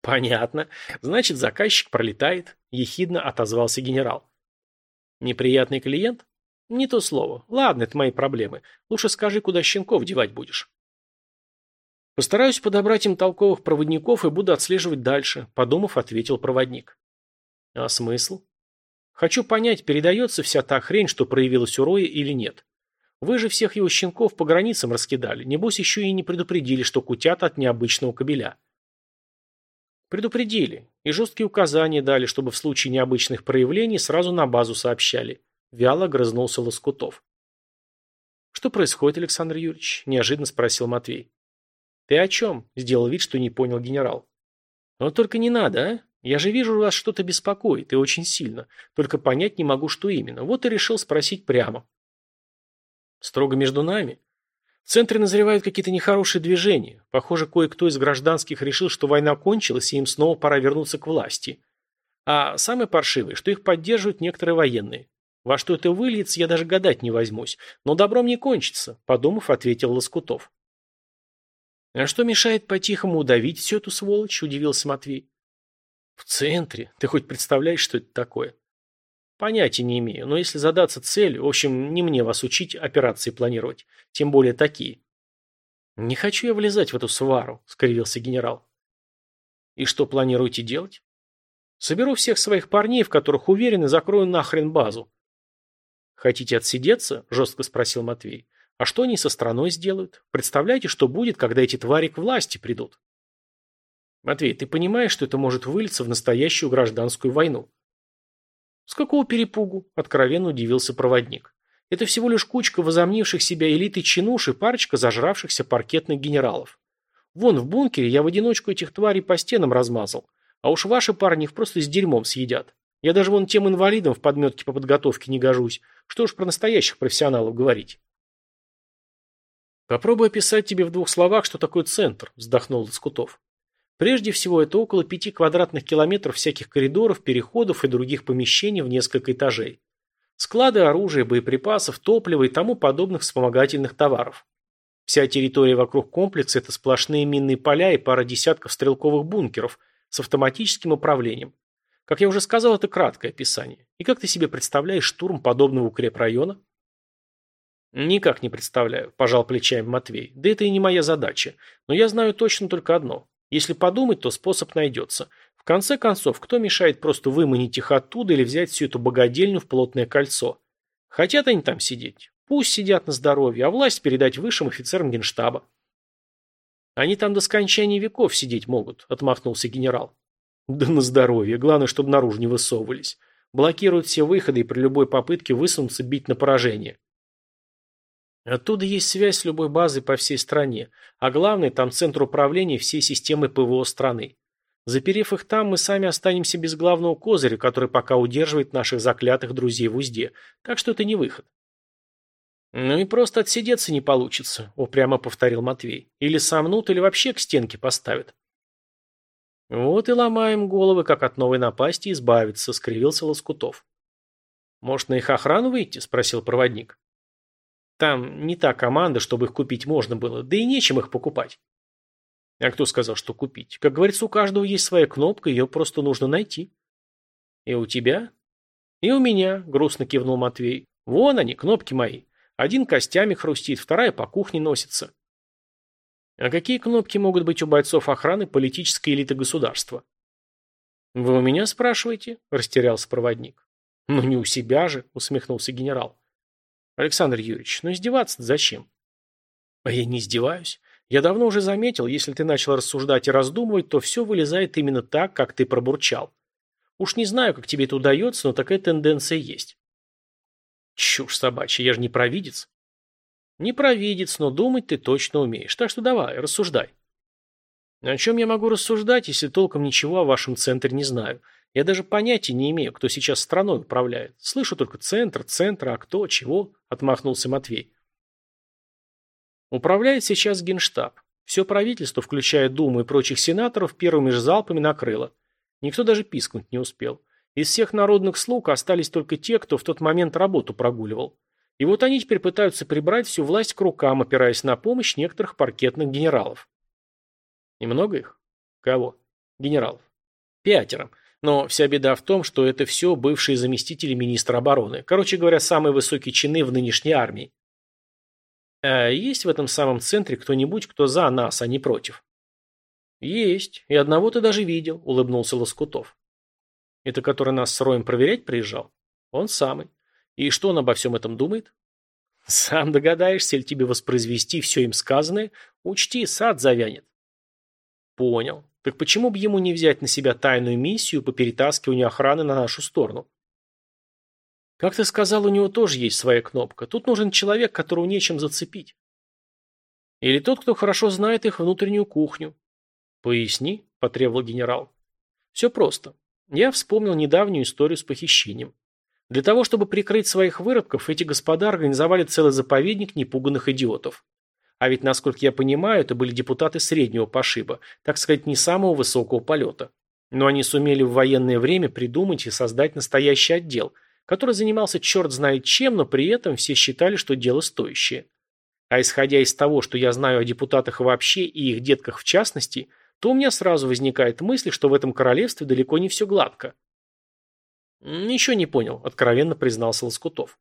Понятно. Значит, заказчик пролетает, ехидно отозвался генерал. Неприятный клиент? Не то слово. Ладно, это мои проблемы. Лучше скажи, куда щенков девать будешь. Постараюсь подобрать им толковых проводников и буду отслеживать дальше, подумав, ответил проводник. А смысл? Хочу понять, передается вся та хрень, что проявилась у Роя или нет. Вы же всех его щенков по границам раскидали, небось еще и не предупредили, что кутят от необычного кобеля. Предупредили. И жесткие указания дали, чтобы в случае необычных проявлений сразу на базу сообщали. Вяло грызнулся Лоскутов. «Что происходит, Александр Юрьевич?» – неожиданно спросил Матвей. «Ты о чем?» – сделал вид, что не понял генерал. «Но только не надо, а? Я же вижу, вас что-то беспокоит, и очень сильно. Только понять не могу, что именно. Вот и решил спросить прямо. Строго между нами. В центре назревают какие-то нехорошие движения. Похоже, кое-кто из гражданских решил, что война кончилась, и им снова пора вернуться к власти. А самое паршивое, что их поддерживают некоторые военные. Во что это выльется, я даже гадать не возьмусь. Но добром не кончится, подумав, ответил Лоскутов. А что мешает по-тихому удавить всю эту сволочь, удивился Матвей. В центре? Ты хоть представляешь, что это такое? Понятия не имею, но если задаться целью, в общем, не мне вас учить операции планировать, тем более такие. Не хочу я влезать в эту свару, скривился генерал. И что планируете делать? Соберу всех своих парней, в которых уверен, и закрою нахрен базу. Хотите отсидеться? Жестко спросил Матвей. А что они со страной сделают? Представляете, что будет, когда эти твари к власти придут? Матвей, ты понимаешь, что это может вылиться в настоящую гражданскую войну? С какого перепугу? Откровенно удивился проводник. Это всего лишь кучка возомнивших себя элиты чинуш и парочка зажравшихся паркетных генералов. Вон в бункере я в одиночку этих тварей по стенам размазал. А уж ваши парни их просто с дерьмом съедят. Я даже вон тем инвалидам в подметке по подготовке не гожусь. Что уж про настоящих профессионалов говорить. Попробуй описать тебе в двух словах, что такое центр, вздохнул Лоскутов. Прежде всего, это около пяти квадратных километров всяких коридоров, переходов и других помещений в несколько этажей. Склады оружия, боеприпасов, топлива и тому подобных вспомогательных товаров. Вся территория вокруг комплекса – это сплошные минные поля и пара десятков стрелковых бункеров с автоматическим управлением. Как я уже сказал, это краткое описание. И как ты себе представляешь штурм подобного укрепрайона? Никак не представляю, пожал плечами Матвей. Да это и не моя задача. Но я знаю точно только одно. Если подумать, то способ найдется. В конце концов, кто мешает просто выманить их оттуда или взять всю эту богадельню в плотное кольцо? Хотят они там сидеть? Пусть сидят на здоровье, а власть передать высшим офицерам генштаба. Они там до скончания веков сидеть могут, отмахнулся генерал. Да на здоровье, главное, чтобы наружу не высовывались. Блокируют все выходы и при любой попытке высунуться бить на поражение. Оттуда есть связь с любой базой по всей стране, а главное, там центр управления всей системы ПВО страны. Заперев их там, мы сами останемся без главного козыря, который пока удерживает наших заклятых друзей в узде, так что это не выход. «Ну и просто отсидеться не получится», — упрямо повторил Матвей. «Или сомнут, или вообще к стенке поставят». «Вот и ломаем головы, как от новой напасти избавиться», — скривился Лоскутов. «Может, на их охрану выйти?» — спросил проводник. Там не та команда, чтобы их купить можно было, да и нечем их покупать. А кто сказал, что купить? Как говорится, у каждого есть своя кнопка, ее просто нужно найти. И у тебя? И у меня, грустно кивнул Матвей. Вон они, кнопки мои. Один костями хрустит, вторая по кухне носится. А какие кнопки могут быть у бойцов охраны политической элиты государства? Вы у меня спрашиваете? Растерялся проводник. Ну не у себя же, усмехнулся генерал. Александр Юрьевич, ну издеваться зачем? А я не издеваюсь. Я давно уже заметил, если ты начал рассуждать и раздумывать, то все вылезает именно так, как ты пробурчал. Уж не знаю, как тебе это удается, но такая тенденция есть. Чушь собачья, я же не провидец. Не провидец, но думать ты точно умеешь. Так что давай, рассуждай. О чем я могу рассуждать, если толком ничего о вашем центре не знаю? Я даже понятия не имею, кто сейчас страной управляет. Слышу только центр, центр, а кто, чего, отмахнулся Матвей. Управляет сейчас Генштаб. Все правительство, включая Думу и прочих сенаторов, первыми же залпами накрыло. Никто даже пискнуть не успел. Из всех народных слуг остались только те, кто в тот момент работу прогуливал. И вот они теперь пытаются прибрать всю власть к рукам, опираясь на помощь некоторых паркетных генералов. Немного их? Кого? Генералов. Пятеро. Но вся беда в том, что это все бывшие заместители министра обороны. Короче говоря, самые высокие чины в нынешней армии. А есть в этом самом центре кто-нибудь, кто за нас, а не против? Есть. И одного ты даже видел, улыбнулся Лоскутов. Это который нас с Роем проверять приезжал? Он самый. И что он обо всем этом думает? Сам догадаешься, или тебе воспроизвести все им сказанное? Учти, сад завянет. Понял. Так почему бы ему не взять на себя тайную миссию по перетаскиванию охраны на нашу сторону? Как ты сказал, у него тоже есть своя кнопка. Тут нужен человек, которого нечем зацепить. Или тот, кто хорошо знает их внутреннюю кухню. Поясни, потребовал генерал. Все просто. Я вспомнил недавнюю историю с похищением. Для того, чтобы прикрыть своих выродков, эти господа организовали целый заповедник непуганных идиотов. А ведь, насколько я понимаю, это были депутаты среднего пошиба, так сказать, не самого высокого полета. Но они сумели в военное время придумать и создать настоящий отдел, который занимался черт знает чем, но при этом все считали, что дело стоящее. А исходя из того, что я знаю о депутатах вообще и их детках в частности, то у меня сразу возникает мысль, что в этом королевстве далеко не все гладко. «Ничего не понял», – откровенно признался Лоскутов.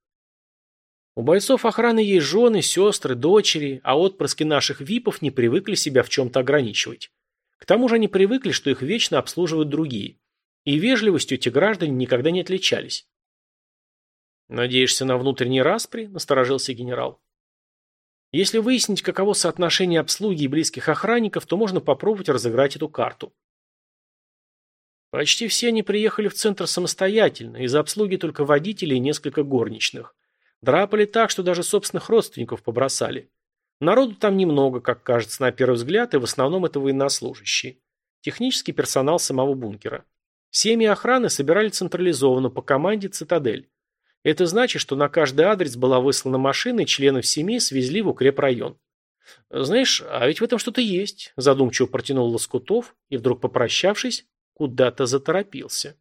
У бойцов охраны есть жены, сестры, дочери, а отпрыски наших випов не привыкли себя в чем-то ограничивать. К тому же они привыкли, что их вечно обслуживают другие. И вежливостью эти граждане никогда не отличались. «Надеешься на внутренний распри?» – насторожился генерал. «Если выяснить, каково соотношение обслуги и близких охранников, то можно попробовать разыграть эту карту». Почти все они приехали в центр самостоятельно, из обслуги только водители и несколько горничных. Драпали так, что даже собственных родственников побросали. Народу там немного, как кажется на первый взгляд, и в основном это военнослужащие. Технический персонал самого бункера. Семьи охраны собирали централизованно по команде «Цитадель». Это значит, что на каждый адрес была выслана машина, и членов семьи свезли в укрепрайон. «Знаешь, а ведь в этом что-то есть», – задумчиво протянул Лоскутов и, вдруг попрощавшись, куда-то заторопился.